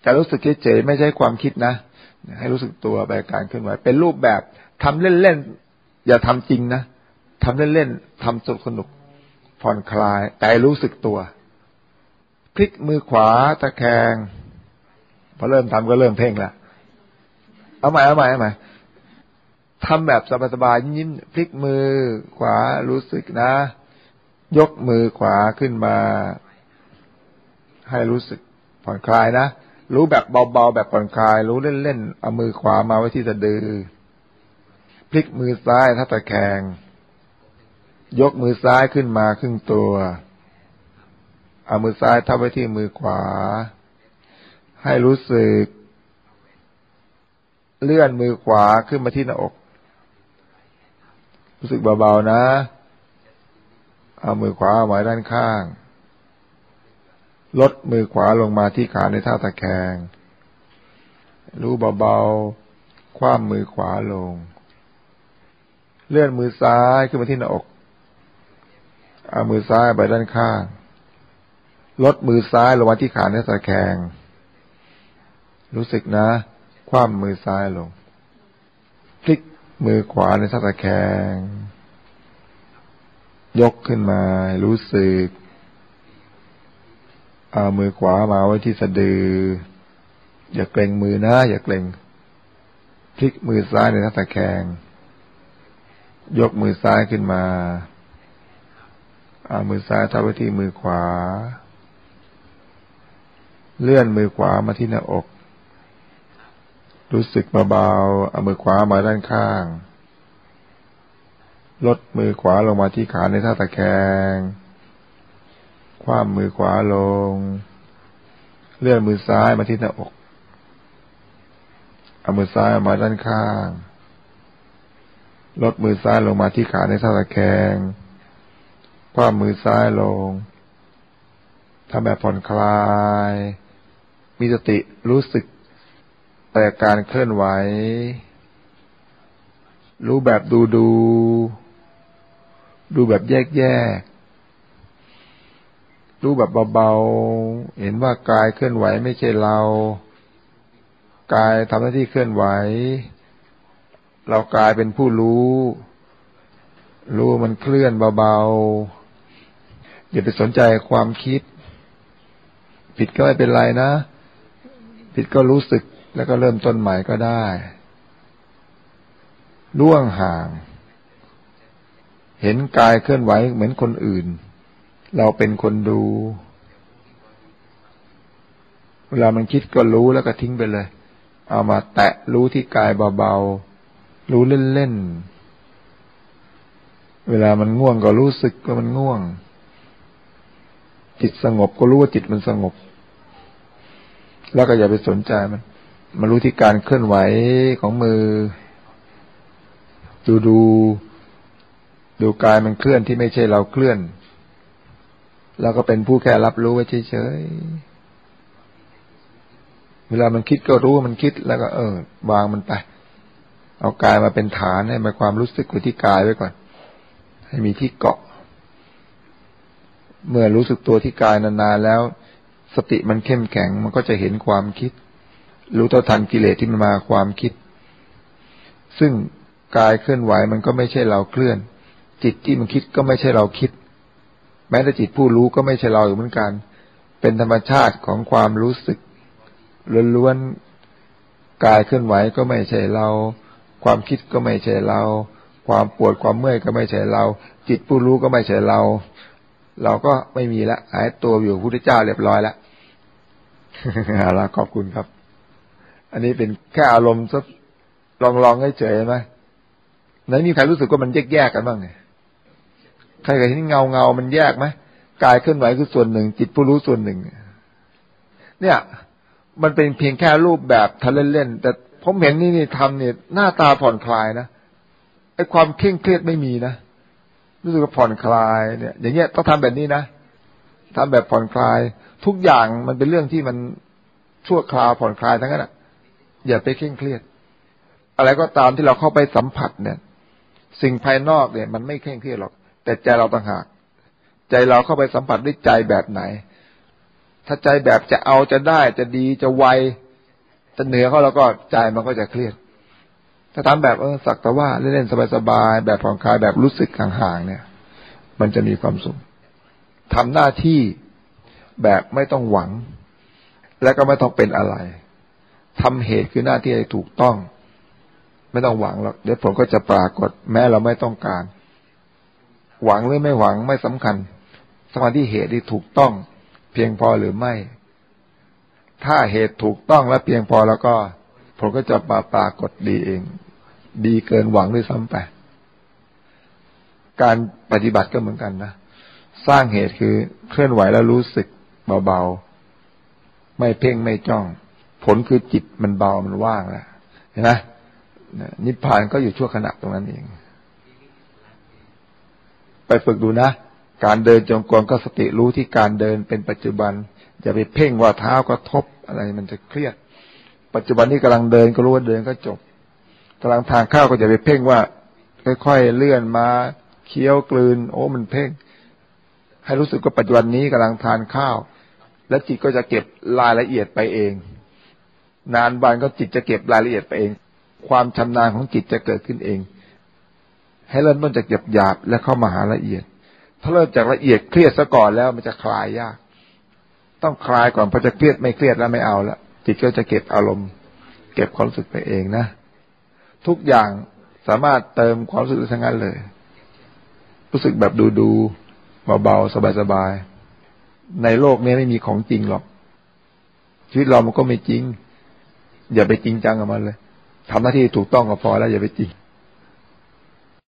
แต่รู้สึกเฉยๆไม่ใช่ความคิดนะ ให้รู้สึกตัวไปการเคลื่อนไหวเป็นรูปแบบทำเล่นๆอย่าทำจริงนะ ทำเล่นๆทำสนุกสนุก ผ่อนคลาย แต่รู้สึกตัว พลิกมือขวาตะแคง พอเริ่มทำก็เริ่มเพ่งละเอาใหม่เอาใหม่เอาใหม่ทำแบบสบายๆยิ้มพลิกมือขวารู้สึกนะ ยกมือขวาขึ้นมา ให้รู้สึกผ่อนคลายนะ รู้แบบเบาๆแบบผ่อนคลาย รู้เล่นๆเอามือขวามาไว้ที่สะดือพลิกมือซ้ายถ้าตะแคง ยกมือซ้ายขึ้นมาครึ่งตัว เอามือซ้ายทับไว้ที่มือขวา ให้รู้สึก เลื่อนมือขวาขึ้นมาที่หน้าอก รู้สึกเบาๆนะ เอามือขวาไว้ด้านข้าง ลดมือขวาลงมาที่ขาในท่าตะแคง รู้เบาๆ คว้ามือขวาลง เลื่อนมือซ้ายขึ้นมาที่หน้าอก เอามือซ้ายไปด้านข้าง ลดมือซ้ายลงมาที่ขาในตะแคง รู้สึกนะ คว้ามือซ้ายลง พลิกมือขวาในท่าตะแคง ยกขึ้นมา รู้สึก เอามือขวามาไว้ที่สะดือ อย่าเกรงมือนะ อย่าเกรงพลิกมือซ้ายในท่าตะแคง ยกมือซ้ายขึ้นมา เอามือซ้ายทับไว้ที่มือขวา เลื่อนมือขวามาที่หน้าอก รู้สึกเบาๆเอามือขวามาด้านข้าง ลดมือขวาลงมาที่ขาในท่าตะแคง คว้ามือขวาลง เลื่อนมือซ้ายมาที่หน้าอก เอามือซ้ายมาด้านข้าง ลดมือซ้ายลงมาที่ขาในท่าตะแคง คว้ามือซ้ายลงทำแบบผ่อนคลาย มีสติรู้สึกแต่การเคลื่อนไหว รู้แบบดูดูดูแบบแยกแยกรู้แบบเบาๆ เห็นว่ากายเคลื่อนไหวไม่ใช่เรา กายทำหน้าที่เคลื่อนไหว เรากายเป็นผู้รู้ รู้มันเคลื่อนเบาๆ อย่าไปสนใจความคิด ผิดก็ไม่เป็นไรนะ ผิดก็รู้สึกแล้วก็เริ่มต้นใหม่ก็ได้ล่วงห่าง เห็นกายเคลื่อนไหวเหมือนคนอื่น เราเป็นคนดู เวลามันคิดก็รู้แล้วก็ทิ้งไปเลย เอามาแตะรู้ที่กายเบาๆ รู้เล่นๆ เวลามันง่วงก็รู้สึกว่ามันง่วง จิตสงบก็รู้ว่าจิตมันสงบ แล้วก็อย่าไปสนใจมันมารู้ที่การเคลื่อนไหวของมือ ดูดูดูกายมันเคลื่อนที่ไม่ใช่เราเคลื่อนเราก็เป็นผู้แค่รับรู้ไว้เฉยๆเวลามันคิดก็รู้ว่ามันคิดแล้วก็เออ วางมันไป เอากายมาเป็นฐานให้มาความรู้สึกอยู่ที่กายไว้ก่อน ให้มีที่เกาะ เมื่อรู้สึกตัวที่กายนานๆแล้ว สติมันเข้มแข็งมันก็จะเห็นความคิด รู้เท่าทันกิเลสที่มันมาความคิด ซึ่งกายเคลื่อนไหวมันก็ไม่ใช่เราเคลื่อน จิตที่มันคิดก็ไม่ใช่เราคิด แม้แต่จิตผู้รู้ก็ไม่ใช่เราเหมือนกัน เป็นธรรมชาติของความรู้สึกล้วนๆกายเคลื่อนไหวก็ไม่ใช่เรา ความคิดก็ไม่ใช่เรา ความปวดความเมื่อยก็ไม่ใช่เรา จิตผู้รู้ก็ไม่ใช่เรา เราก็ไม่มีละหายตัวอยู่พุทธเจ้าเรียบร้อยแล้วเอาละขอบคุณครับ อันนี้เป็นแค่อารมณ์สักลองลองให้เฉยไหมไหนมีใครรู้สึกว่ามันแยกแยกกันบ้างเนี่ยใครเคยเห็นเงาเงามันแยกไหมกายเคลื่อนไหวคือส่วนหนึ่ง จิตผู้รู้ส่วนหนึ่ง เนี่ย มันเป็นเพียงแค่รูปแบบทะเล่นๆแต่ผมเห็นนี่นี่ทำเนี่ยหน้าตาผ่อนคลายนะไอ้ความเคร่งเครียดไม่มีนะ รู้สึกว่าผ่อนคลายเนี่ยอย่างเงี้ยต้องทำแบบนี้นะทำแบบผ่อนคลาย ทุกอย่างมันเป็นเรื่องที่มันชั่วคราวผ่อนคลายทั้งนั้นอะ อย่าไปเคร่งเครียด อะไรก็ตามที่เราเข้าไปสัมผัสเนี่ย สิ่งภายนอกเนี่ย มันไม่เคร่งเครียดหรอก แต่ใจเราต่างหาก ใจเราเข้าไปสัมผัสด้วยใจแบบไหน ถ้าใจแบบจะเอาจะได้จะดีจะไวจะเหนือเขาแล้วก็ใจมันก็จะเครียด ถ้าทำแบบเออสักแต่ว่าเล่นๆสบายๆแบบผ่อนคลายแบบรู้สึกห่างๆเนี่ย มันจะมีความสุขทำหน้าที่แบบไม่ต้องหวัง และก็ไม่ต้องเป็นอะไรทำเหตุคือหน้าที่ให้ถูกต้อง ไม่ต้องหวังหรอกเดี๋ยวผลก็จะปรากฏ แม้เราไม่ต้องการ หวังหรือไม่หวังไม่สำคัญสมาที่เหตุที่ถูกต้อง เพียงพอหรือไม่ ถ้าเหตุถูกต้องและเพียงพอแล้วก็ผลก็จะปาปรากฏดีเอง ดีเกินหวังด้วยซ้ำไป การปฏิบัติก็เหมือนกันนะ สร้างเหตุคือเคลื่อนไหวแล้วรู้สึกเบาๆ ไม่เพ่งไม่จ้อง ผลคือจิตมันเบามันว่างแล้วเห็นไหมนิพพานก็อยู่ชั่วขณะตรงนั้นเอง ไปฝึกดูนะ การเดินจงกรมก็สติรู้ที่การเดินเป็นปัจจุบัน อย่าไปเพ่งว่าเท้ากระทบอะไรมันจะเครียด ปัจจุบันนี้กำลังเดินก็รู้ว่าเดินก็จบ กำลังทานข้าวก็อย่าไปเพ่งว่า ค่อยๆเลื่อนมาเคี้ยวกลืน โอ้มันเพ่ง ให้รู้สึกว่าปัจจุบันนี้กำลังทานข้าว และจิตก็จะเก็บรายละเอียดไปเอง นานวันก็จิตจะเก็บรายละเอียดไปเอง ความชำนาญของจิตจะเกิดขึ้นเอง ให้เริ่มต้นจากหยาบหยาบแล้วเข้ามาหาละเอียด ถ้าเริ่มจากละเอียดเครียดซะก่อนแล้วมันจะคลายยาก ต้องคลายก่อนพอจะเครียดไม่เครียดแล้วไม่เอาละจิตก็จะเก็บอารมณ์ เก็บความรู้สึกไปเองนะ ทุกอย่างสามารถเติมความรู้สึกทั้งนั้นเลย รู้สึกแบบดูดูเบาๆสบายๆในโลกนี้ไม่มีของจริงหรอก ชีวิตเรามันก็ไม่จริง อย่าไปจริงจังกับมันเลยทำหน้าที่ถูกต้องก็พอแล้วอย่าไปจริง